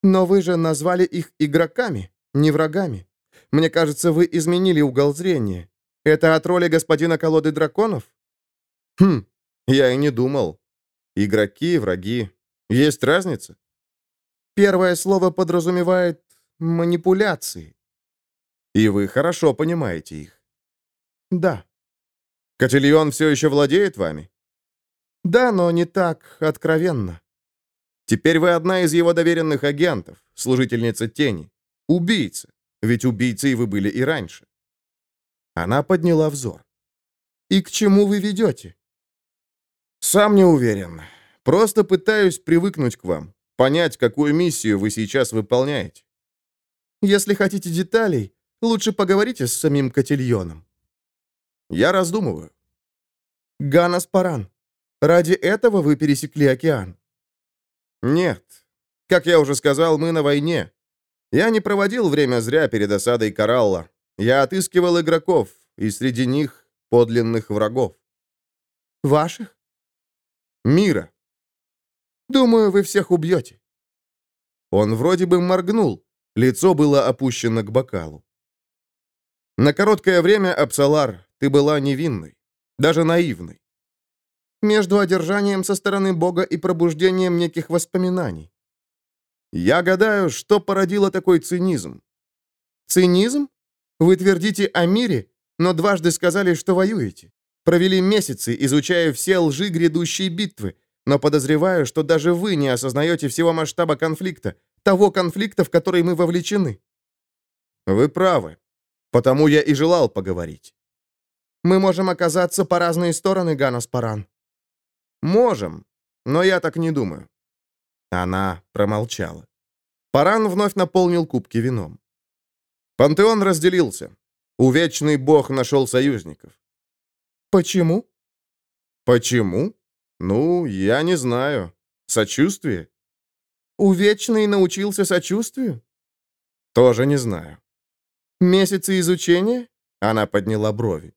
Но вы же назвали их игроками, не врагами. Мне кажется, вы изменили угол зрения. Это от роли господина колоды драконов? Хм, я и не думал. Игроки, враги. Есть разница? Первое слово подразумевает манипуляции. И вы хорошо понимаете их. Да. Котельон все еще владеет вами? Да, но не так откровенно. Теперь вы одна из его доверенных агентов, служительница тени. Убийца. Ведь убийцей вы были и раньше. Она подняла взор. «И к чему вы ведете?» «Сам не уверен. Просто пытаюсь привыкнуть к вам понять, какую миссию вы сейчас выполняете. Если хотите деталей, лучше поговорите с самим Котельоном. Я раздумываю. Ганас Паран, ради этого вы пересекли океан? Нет. Как я уже сказал, мы на войне. Я не проводил время зря перед осадой Коралла. Я отыскивал игроков, и среди них подлинных врагов. Ваших? Мира. Думаю, вы всех убьете». Он вроде бы моргнул. Лицо было опущено к бокалу. На короткое время, Апсалар, ты была невинной, даже наивной. Между одержанием со стороны Бога и пробуждением неких воспоминаний. Я гадаю, что породило такой цинизм. Цинизм? Вы твердите о мире, но дважды сказали, что воюете. Провели месяцы, изучая все лжи грядущей битвы, но подозреваю, что даже вы не осознаете всего масштаба конфликта, того конфликта, в который мы вовлечены». «Вы правы. Потому я и желал поговорить». «Мы можем оказаться по разные стороны, Ганас Паран». «Можем, но я так не думаю». Она промолчала. Паран вновь наполнил кубки вином. Пантеон разделился. Увечный бог нашел союзников. «Почему?» «Почему?» «Ну, я не знаю. Сочувствие?» «Увечный научился сочувствию?» «Тоже не знаю». «Месяцы изучения?» Она подняла брови.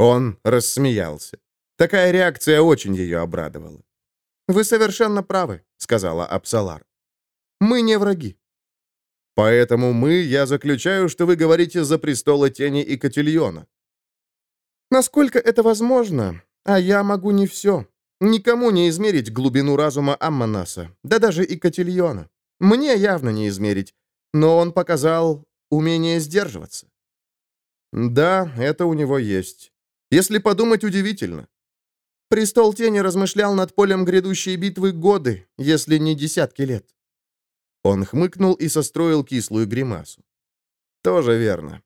Он рассмеялся. Такая реакция очень ее обрадовала. «Вы совершенно правы», — сказала Апсалар. «Мы не враги». Поэтому мы, я заключаю, что вы говорите за престола тени и Котильона. Насколько это возможно, а я могу не все. Никому не измерить глубину разума Амманаса, да даже и Котильона. Мне явно не измерить, но он показал умение сдерживаться. Да, это у него есть. Если подумать, удивительно. Престол Тени размышлял над полем грядущей битвы годы, если не десятки лет. Он хмыкнул и состроил кислую гримасу. Тоже верно.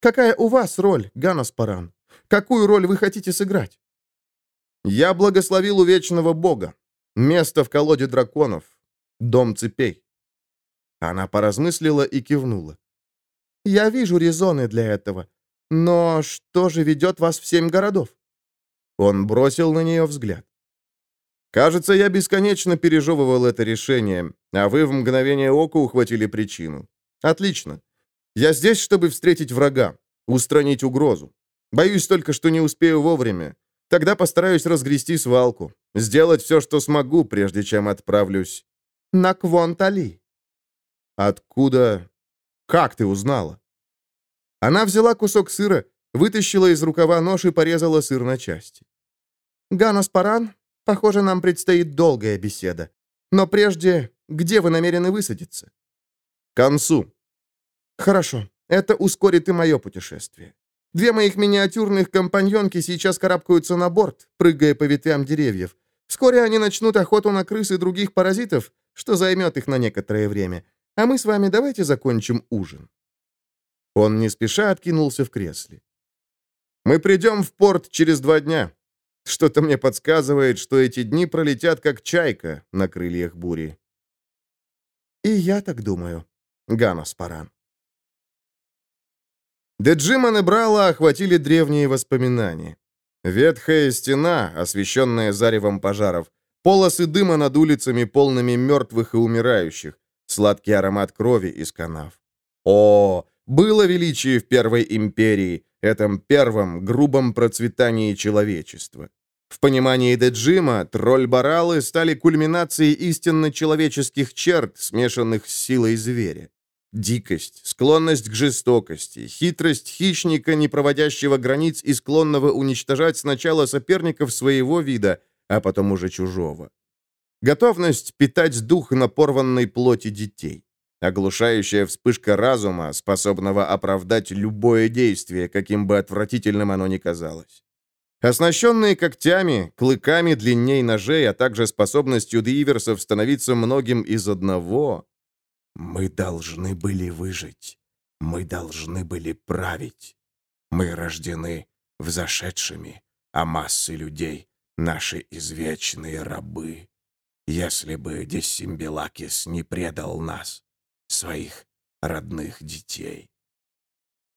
Какая у вас роль, Ганос Паран? Какую роль вы хотите сыграть? Я благословил у вечного бога. Место в колоде драконов. Дом цепей. Она поразмыслила и кивнула. Я вижу резоны для этого. Но что же ведет вас в семь городов? Он бросил на нее взгляд. Кажется, я бесконечно пережевывал это решение, а вы в мгновение ока ухватили причину. Отлично. Я здесь, чтобы встретить врага, устранить угрозу. Боюсь только, что не успею вовремя. Тогда постараюсь разгрести свалку, сделать все, что смогу, прежде чем отправлюсь. На Квонтали. Откуда? Как ты узнала? Она взяла кусок сыра, вытащила из рукава нож и порезала сыр на части. «Ганос Паран, похоже, нам предстоит долгая беседа. Но прежде, где вы намерены высадиться?» «К концу». «Хорошо, это ускорит и мое путешествие. Две моих миниатюрных компаньонки сейчас карабкаются на борт, прыгая по ветвям деревьев. Вскоре они начнут охоту на крыс и других паразитов, что займет их на некоторое время. А мы с вами давайте закончим ужин». Он не спеша откинулся в кресле. «Мы придем в порт через два дня. Что-то мне подсказывает, что эти дни пролетят как чайка на крыльях бури». «И я так думаю, Ганос Паран». Деджиман и Брала охватили древние воспоминания. Ветхая стена, освещенная заревом пожаров, полосы дыма над улицами, полными мертвых и умирающих, сладкий аромат крови из канав. О, было величие в Первой империи, этом первом грубом процветании человечества. В понимании Деджима тролль-баралы стали кульминацией истинно человеческих черт, смешанных с силой зверя. Дикость, склонность к жестокости, хитрость хищника, не проводящего границ и склонного уничтожать сначала соперников своего вида, а потом уже чужого. Готовность питать дух на порванной плоти детей. Оглушающая вспышка разума, способного оправдать любое действие, каким бы отвратительным оно ни казалось. Оснащенные когтями, клыками длинней ножей, а также способностью диверсов становиться многим из одного, мы должны были выжить. Мы должны были править. Мы рождены взошедшими, а массы людей — наши извечные рабы. Если бы Дессимбелакис не предал нас, своих родных детей.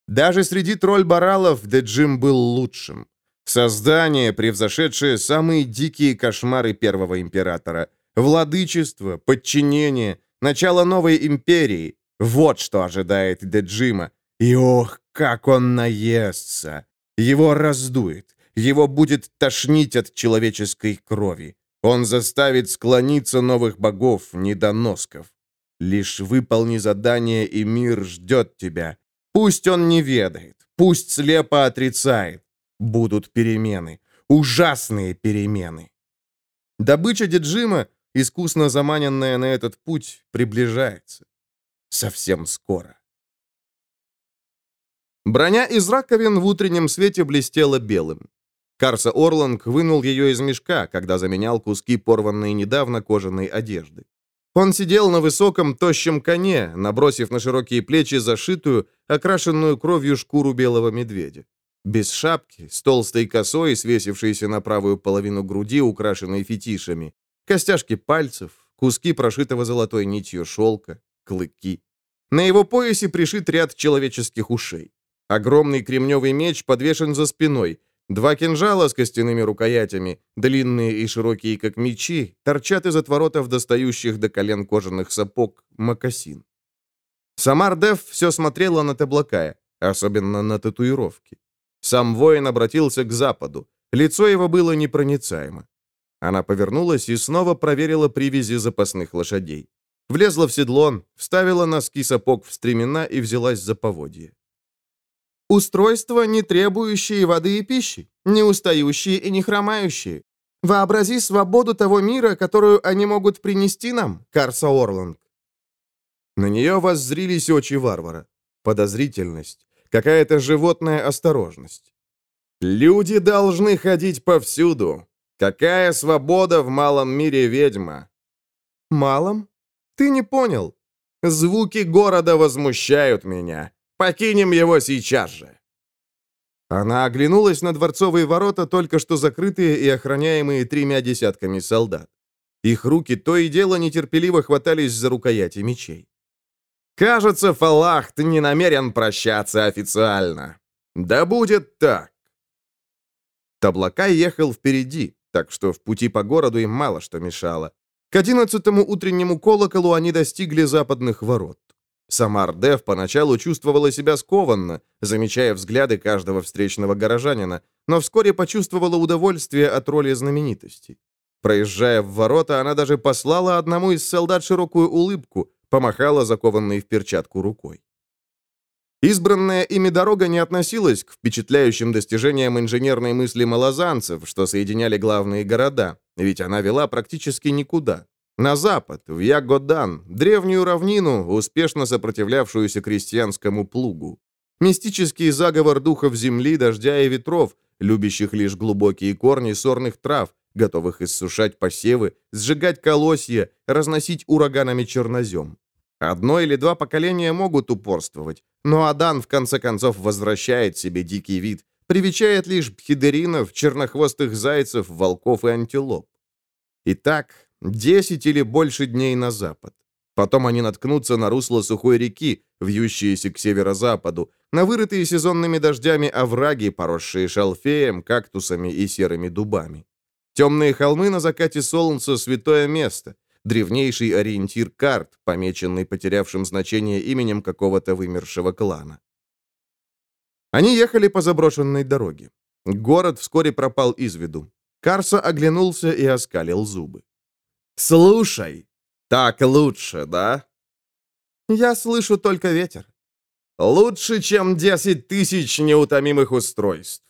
Даже среди тролль-баралов Деджим был лучшим. Создание, превзошедшее самые дикие кошмары первого императора. Владычество, подчинение — Начало новой империи. Вот что ожидает Деджима. И ох, как он наестся! Его раздует. Его будет тошнить от человеческой крови. Он заставит склониться новых богов, недоносков. Лишь выполни задание, и мир ждет тебя. Пусть он не ведает, пусть слепо отрицает. Будут перемены, ужасные перемены. Добыча Деджима искусно заманенная на этот путь, приближается. Совсем скоро. Броня из раковин в утреннем свете блестела белым. Карса Орланг вынул ее из мешка, когда заменял куски порванной недавно кожаной одежды. Он сидел на высоком, тощем коне, набросив на широкие плечи зашитую, окрашенную кровью шкуру белого медведя. Без шапки, с толстой косой, свесившейся на правую половину груди, украшенной фетишами, Костяшки пальцев, куски прошитого золотой нитью шелка, клыки. На его поясе пришит ряд человеческих ушей. Огромный кремневый меч подвешен за спиной. Два кинжала с костяными рукоятями, длинные и широкие, как мечи, торчат из отворотов, достающих до колен кожаных сапог, мокасин. Самар Дев все смотрела на Таблакая, особенно на татуировки. Сам воин обратился к западу. Лицо его было непроницаемо. Она повернулась и снова проверила привязи запасных лошадей. Влезла в седло, вставила носки сапог в стремена и взялась за поводье. Устройства, не требующие воды и пищи, не устающие и не хромающие. Вообрази свободу того мира, которую они могут принести нам, Карса Орланд. На нее воззрились очи варвара. Подозрительность, какая-то животная осторожность. Люди должны ходить повсюду. Какая свобода в малом мире ведьма? Малом? Ты не понял. Звуки города возмущают меня. Покинем его сейчас же. Она оглянулась на дворцовые ворота, только что закрытые и охраняемые тремя десятками солдат. Их руки то и дело нетерпеливо хватались за рукояти мечей. «Кажется, Фалахт не намерен прощаться официально. Да будет так!» Таблака ехал впереди, так что в пути по городу им мало что мешало. К одиннадцатому утреннему колоколу они достигли западных ворот. Сама Ардев поначалу чувствовала себя скованно, замечая взгляды каждого встречного горожанина, но вскоре почувствовала удовольствие от роли знаменитости. Проезжая в ворота, она даже послала одному из солдат широкую улыбку, помахала закованной в перчатку рукой. Избранная ими дорога не относилась к впечатляющим достижениям инженерной мысли малозанцев, что соединяли главные города, ведь она вела практически никуда. На запад, в Ягодан, древнюю равнину, успешно сопротивлявшуюся крестьянскому плугу. Мистический заговор духов земли, дождя и ветров, любящих лишь глубокие корни сорных трав, готовых иссушать посевы, сжигать колосья, разносить ураганами чернозем. Одно или два поколения могут упорствовать, но Адан в конце концов возвращает себе дикий вид, привечает лишь бхидеринов, чернохвостых зайцев, волков и антилоп. Итак, 10 или больше дней на запад. Потом они наткнутся на русло сухой реки, вьющиеся к северо-западу, на вырытые сезонными дождями овраги, поросшие шалфеем, кактусами и серыми дубами. Темные холмы на закате солнца — святое место, древнейший ориентир карт, помеченный потерявшим значение именем какого-то вымершего клана. Они ехали по заброшенной дороге. Город вскоре пропал из виду. Карса оглянулся и оскалил зубы. «Слушай, так лучше, да?» «Я слышу только ветер». «Лучше, чем десять тысяч неутомимых устройств».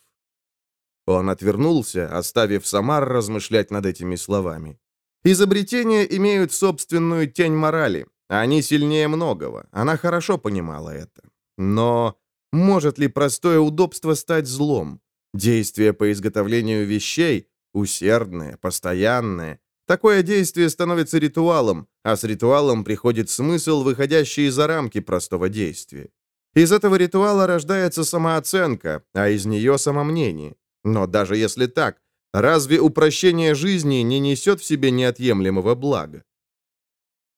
Он отвернулся, оставив Самар размышлять над этими словами. Изобретения имеют собственную тень морали. Они сильнее многого. Она хорошо понимала это. Но может ли простое удобство стать злом? Действие по изготовлению вещей, усердное, постоянное, такое действие становится ритуалом, а с ритуалом приходит смысл, выходящий за рамки простого действия. Из этого ритуала рождается самооценка, а из нее самомнение. Но даже если так, Разве упрощение жизни не несет в себе неотъемлемого блага?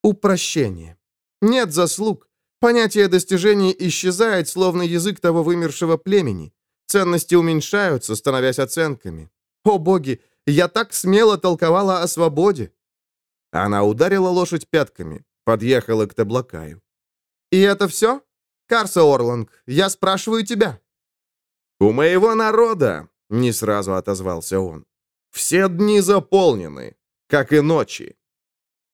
Упрощение. Нет заслуг. Понятие достижений исчезает, словно язык того вымершего племени. Ценности уменьшаются, становясь оценками. О боги, я так смело толковала о свободе. Она ударила лошадь пятками, подъехала к Таблакаю. «И это все? Карса Орланг, я спрашиваю тебя». «У моего народа не сразу отозвался он. «Все дни заполнены, как и ночи».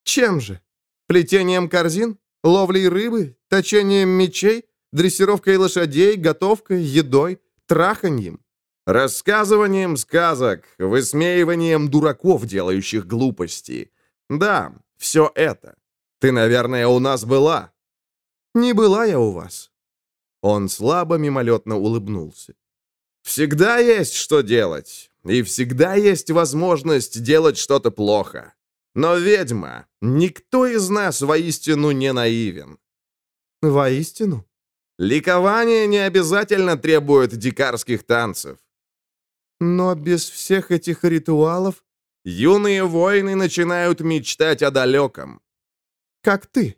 «Чем же? Плетением корзин? Ловлей рыбы? Точением мечей? Дрессировкой лошадей? Готовкой? Едой? Траханьем?» «Рассказыванием сказок, высмеиванием дураков, делающих глупости. Да, все это. Ты, наверное, у нас была». «Не была я у вас». Он слабо мимолетно улыбнулся. Всегда есть что делать, и всегда есть возможность делать что-то плохо. Но ведьма, никто из нас воистину не наивен. Воистину? Ликование не обязательно требует дикарских танцев. Но без всех этих ритуалов юные воины начинают мечтать о далеком. Как ты.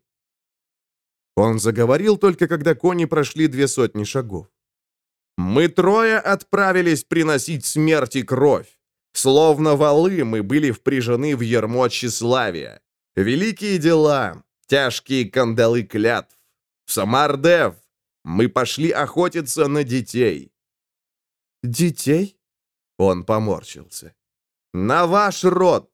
Он заговорил только когда кони прошли две сотни шагов. Мы трое отправились приносить смерть и кровь. Словно валы мы были впряжены в ермо тщеславия. Великие дела, тяжкие кандалы клятв. В Самардев мы пошли охотиться на детей. Детей? Он поморщился. На ваш род.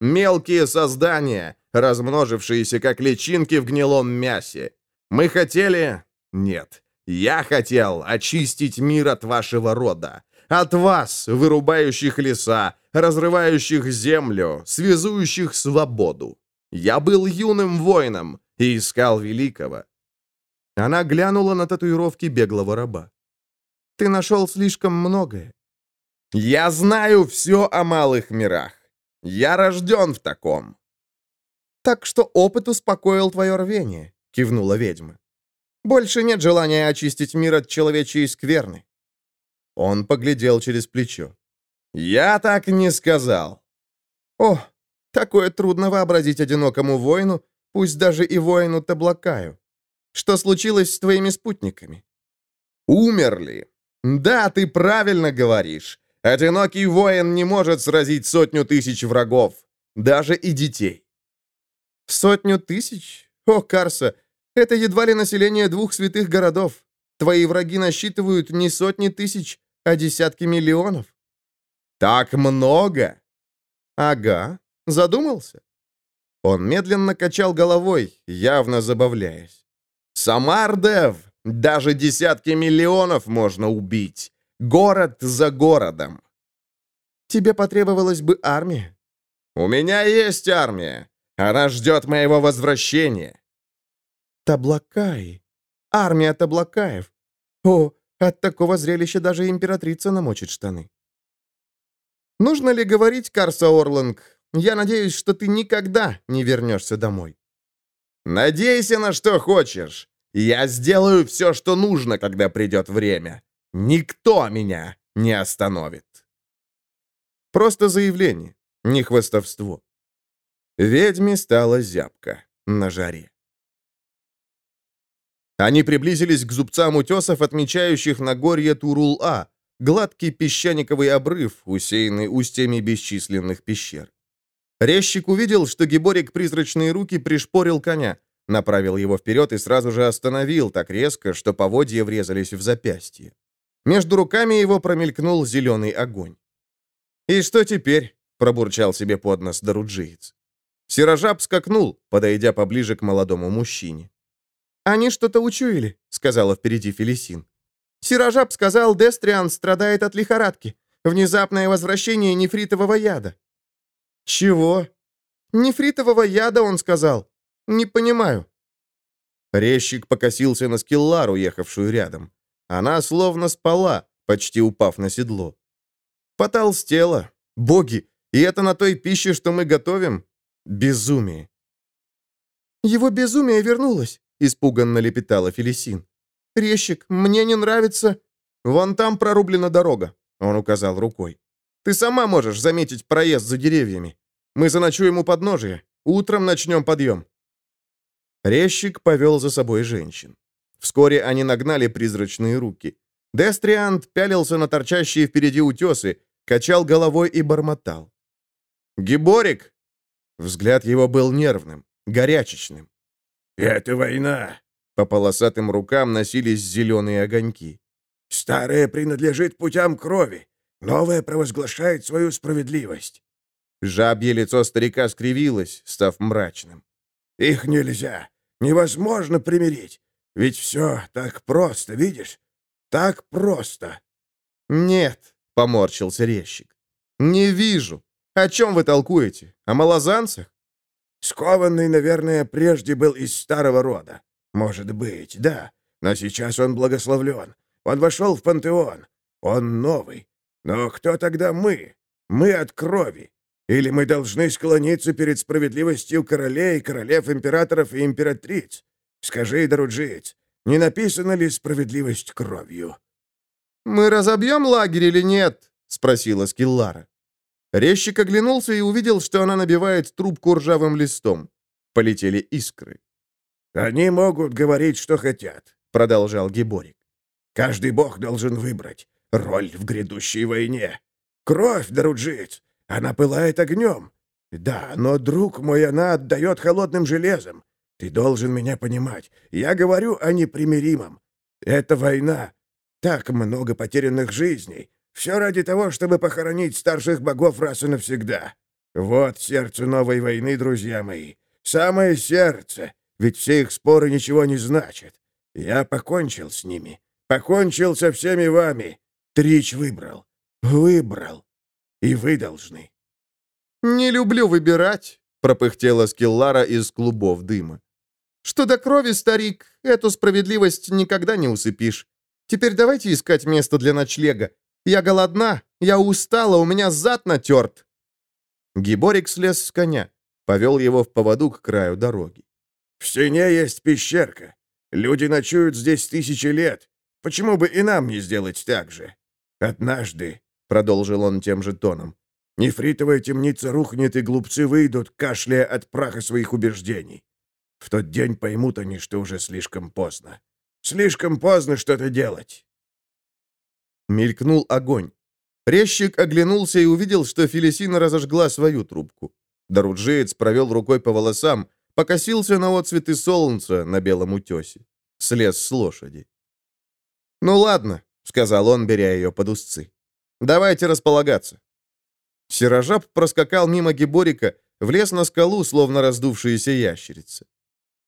Мелкие создания, размножившиеся как личинки в гнилом мясе. Мы хотели... Нет. Я хотел очистить мир от вашего рода. От вас, вырубающих леса, разрывающих землю, связующих свободу. Я был юным воином и искал великого. Она глянула на татуировки беглого раба. «Ты нашел слишком многое». «Я знаю все о малых мирах. Я рожден в таком». «Так что опыт успокоил твое рвение», — кивнула ведьма. «Больше нет желания очистить мир от человечьей скверны». Он поглядел через плечо. «Я так не сказал». «О, такое трудно вообразить одинокому воину, пусть даже и воину Таблакаю. Что случилось с твоими спутниками?» «Умерли. Да, ты правильно говоришь. Одинокий воин не может сразить сотню тысяч врагов, даже и детей». «Сотню тысяч? О, Карса, это едва ли население двух святых городов. Твои враги насчитывают не сотни тысяч, а десятки миллионов». «Так много?» «Ага. Задумался?» Он медленно качал головой, явно забавляясь. Самардев! Даже десятки миллионов можно убить. Город за городом. Тебе потребовалась бы армия. У меня есть армия. Она ждет моего возвращения. Таблакай. Армия Таблакаев. О, от такого зрелища даже императрица намочит штаны. Нужно ли говорить, Карса Орланг? Я надеюсь, что ты никогда не вернешься домой. Надейся на что хочешь. Я сделаю все, что нужно, когда придет время. Никто меня не остановит. Просто заявление, не хвостовство. Ведьме стала зябко на жаре. Они приблизились к зубцам утесов, отмечающих Нагорье Турул-А, гладкий песчаниковый обрыв, усеянный устьями бесчисленных пещер. Резчик увидел, что Гиборик призрачные руки пришпорил коня, направил его вперед и сразу же остановил так резко, что поводья врезались в запястье. Между руками его промелькнул зеленый огонь. «И что теперь?» — пробурчал себе под нос Даруджиец. Сирожаб скакнул, подойдя поближе к молодому мужчине. «Они что-то учуяли», — сказала впереди Фелисин. «Сирожаб сказал, Дестриан страдает от лихорадки. Внезапное возвращение нефритового яда». «Чего?» «Нефритового яда, он сказал. Не понимаю». Резчик покосился на Скиллару, ехавшую рядом. Она словно спала, почти упав на седло. Потолстела. Боги, и это на той пище, что мы готовим? Безумие. «Его безумие вернулось», — испуганно лепетала Фелисин. «Резчик, мне не нравится...» «Вон там прорублена дорога», — он указал рукой. «Ты сама можешь заметить проезд за деревьями. Мы заночуем у подножия. Утром начнем подъем». Резчик повел за собой женщин. Вскоре они нагнали призрачные руки. Дестриант пялился на торчащие впереди утесы, качал головой и бормотал. «Гиборик!» Взгляд его был нервным, горячечным. «Это война!» По полосатым рукам носились зеленые огоньки. «Старое принадлежит путям крови, новое провозглашает свою справедливость». Жабье лицо старика скривилось, став мрачным. «Их нельзя. Невозможно примирить. Ведь все так просто, видишь? Так просто. Нет, поморщился резчик. Не вижу. О чем вы толкуете? О малозанцах? Скованный, наверное, прежде был из старого рода. Может быть, да. Но сейчас он благословлен. Он вошел в пантеон. Он новый. Но кто тогда мы? Мы от крови. Или мы должны склониться перед справедливостью королей, королев, императоров и императриц? Скажи, Даруджиец, не написана ли справедливость кровью?» «Мы разобьем лагерь или нет?» — спросила Скиллара. Резчик оглянулся и увидел, что она набивает трубку ржавым листом. Полетели искры. «Они могут говорить, что хотят», — продолжал Гиборик. «Каждый бог должен выбрать роль в грядущей войне. Кровь, Даруджиец, она пылает огнем. Да, но, друг мой, она отдает холодным железом. Ты должен меня понимать. Я говорю о непримиримом. Это война. Так много потерянных жизней. Все ради того, чтобы похоронить старших богов раз и навсегда. Вот сердце новой войны, друзья мои. самое сердце, ведь все их споры ничего не значат. Я покончил с ними, покончил со всеми вами. Трич выбрал, выбрал, и вы должны». «Не люблю выбирать», — пропыхтела Скеллара из клубов дыма. «Что до крови, старик, эту справедливость никогда не усыпишь. Теперь давайте искать место для ночлега. Я голодна, я устала, у меня зад натерт». Гиборик слез с коня, повел его в поводу к краю дороги. «В стене есть пещерка. Люди ночуют здесь тысячи лет. Почему бы и нам не сделать так же? Однажды, — продолжил он тем же тоном, — нефритовая темница рухнет, и глупцы выйдут, кашляя от праха своих убеждений. В тот день поймут они, что уже слишком поздно. Слишком поздно что-то делать. Мелькнул огонь. Резчик оглянулся и увидел, что Фелисина разожгла свою трубку. Доруджеец провел рукой по волосам, покосился на отцветы солнца на белом утесе. Слез с лошади. «Ну ладно», — сказал он, беря ее под узцы. «Давайте располагаться». Серожаб проскакал мимо Геборика, влез на скалу, словно раздувшаяся ящерица.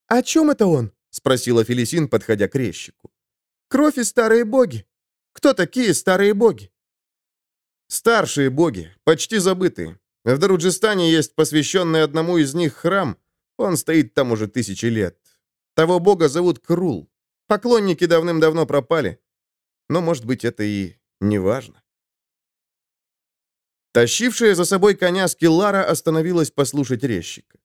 «О чем это он?» — спросила Фелисин, подходя к резчику. «Кровь и старые боги. Кто такие старые боги?» «Старшие боги, почти забытые. В Даруджистане есть посвященный одному из них храм. Он стоит там уже тысячи лет. Того бога зовут Крул. Поклонники давным-давно пропали. Но, может быть, это и не важно. Тащившая за собой коня Скиллара остановилась послушать резчика.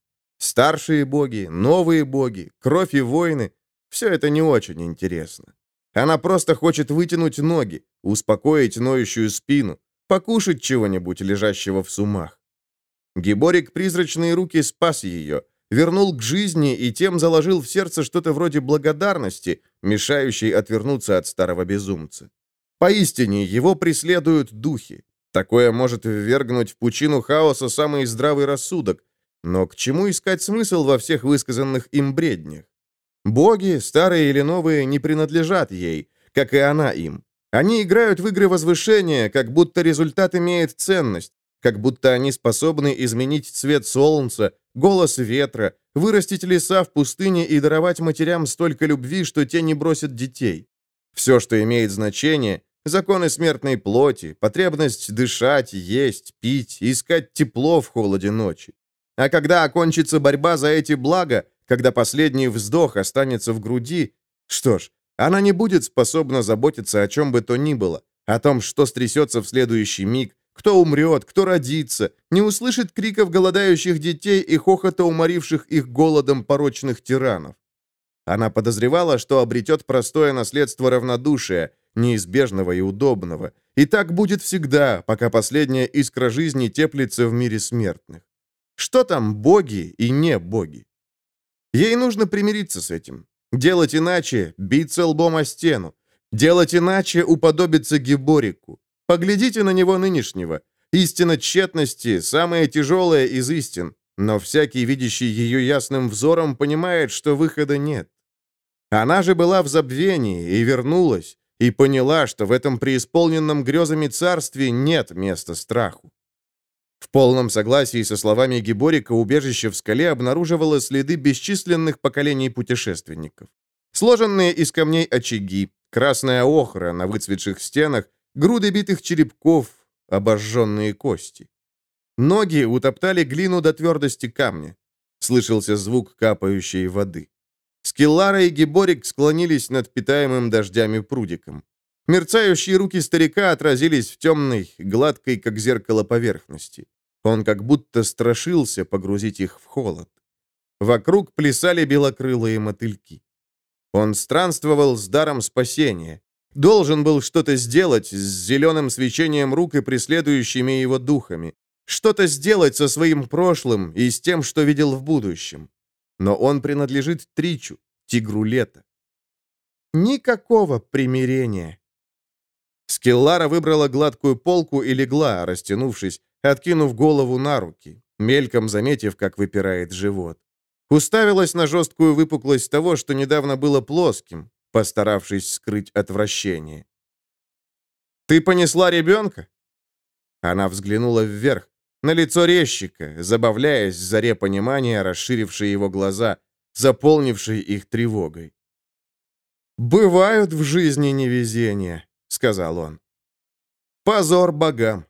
Старшие боги, новые боги, кровь и войны — все это не очень интересно. Она просто хочет вытянуть ноги, успокоить ноющую спину, покушать чего-нибудь, лежащего в сумах. Гиборик призрачные руки спас ее, вернул к жизни и тем заложил в сердце что-то вроде благодарности, мешающей отвернуться от старого безумца. Поистине, его преследуют духи. Такое может ввергнуть в пучину хаоса самый здравый рассудок, но к чему искать смысл во всех высказанных им бреднях? Боги, старые или новые, не принадлежат ей, как и она им. Они играют в игры возвышения, как будто результат имеет ценность, как будто они способны изменить цвет солнца, голос ветра, вырастить леса в пустыне и даровать матерям столько любви, что те не бросят детей. Все, что имеет значение, законы смертной плоти, потребность дышать, есть, пить, искать тепло в холоде ночи. А когда окончится борьба за эти блага, когда последний вздох останется в груди, что ж, она не будет способна заботиться о чем бы то ни было, о том, что стрясется в следующий миг, кто умрет, кто родится, не услышит криков голодающих детей и хохота уморивших их голодом порочных тиранов. Она подозревала, что обретет простое наследство равнодушия, неизбежного и удобного, и так будет всегда, пока последняя искра жизни теплится в мире смертных. Что там боги и не боги? Ей нужно примириться с этим. Делать иначе — биться лбом о стену. Делать иначе — уподобиться Геборику. Поглядите на него нынешнего. Истина тщетности — самая тяжелая из истин, но всякий, видящий ее ясным взором, понимает, что выхода нет. Она же была в забвении и вернулась, и поняла, что в этом преисполненном грезами царстве нет места страху. В полном согласии со словами Гиборика убежище в скале обнаруживало следы бесчисленных поколений путешественников. Сложенные из камней очаги, красная охра на выцветших стенах, груды битых черепков, обожженные кости. Ноги утоптали глину до твердости камня. Слышался звук капающей воды. Скиллара и Гиборик склонились над питаемым дождями прудиком. Мерцающие руки старика отразились в темной, гладкой, как зеркало, поверхности. Он как будто страшился погрузить их в холод. Вокруг плясали белокрылые мотыльки. Он странствовал с даром спасения. Должен был что-то сделать с зеленым свечением рук и преследующими его духами. Что-то сделать со своим прошлым и с тем, что видел в будущем. Но он принадлежит Тричу, тигру лета. Никакого примирения. Скеллара выбрала гладкую полку и легла, растянувшись, откинув голову на руки, мельком заметив, как выпирает живот. Уставилась на жесткую выпуклость того, что недавно было плоским, постаравшись скрыть отвращение. «Ты понесла ребенка?» Она взглянула вверх, на лицо резчика, забавляясь заре понимания, расширившей его глаза, заполнившей их тревогой. «Бывают в жизни невезения», — сказал он. «Позор богам.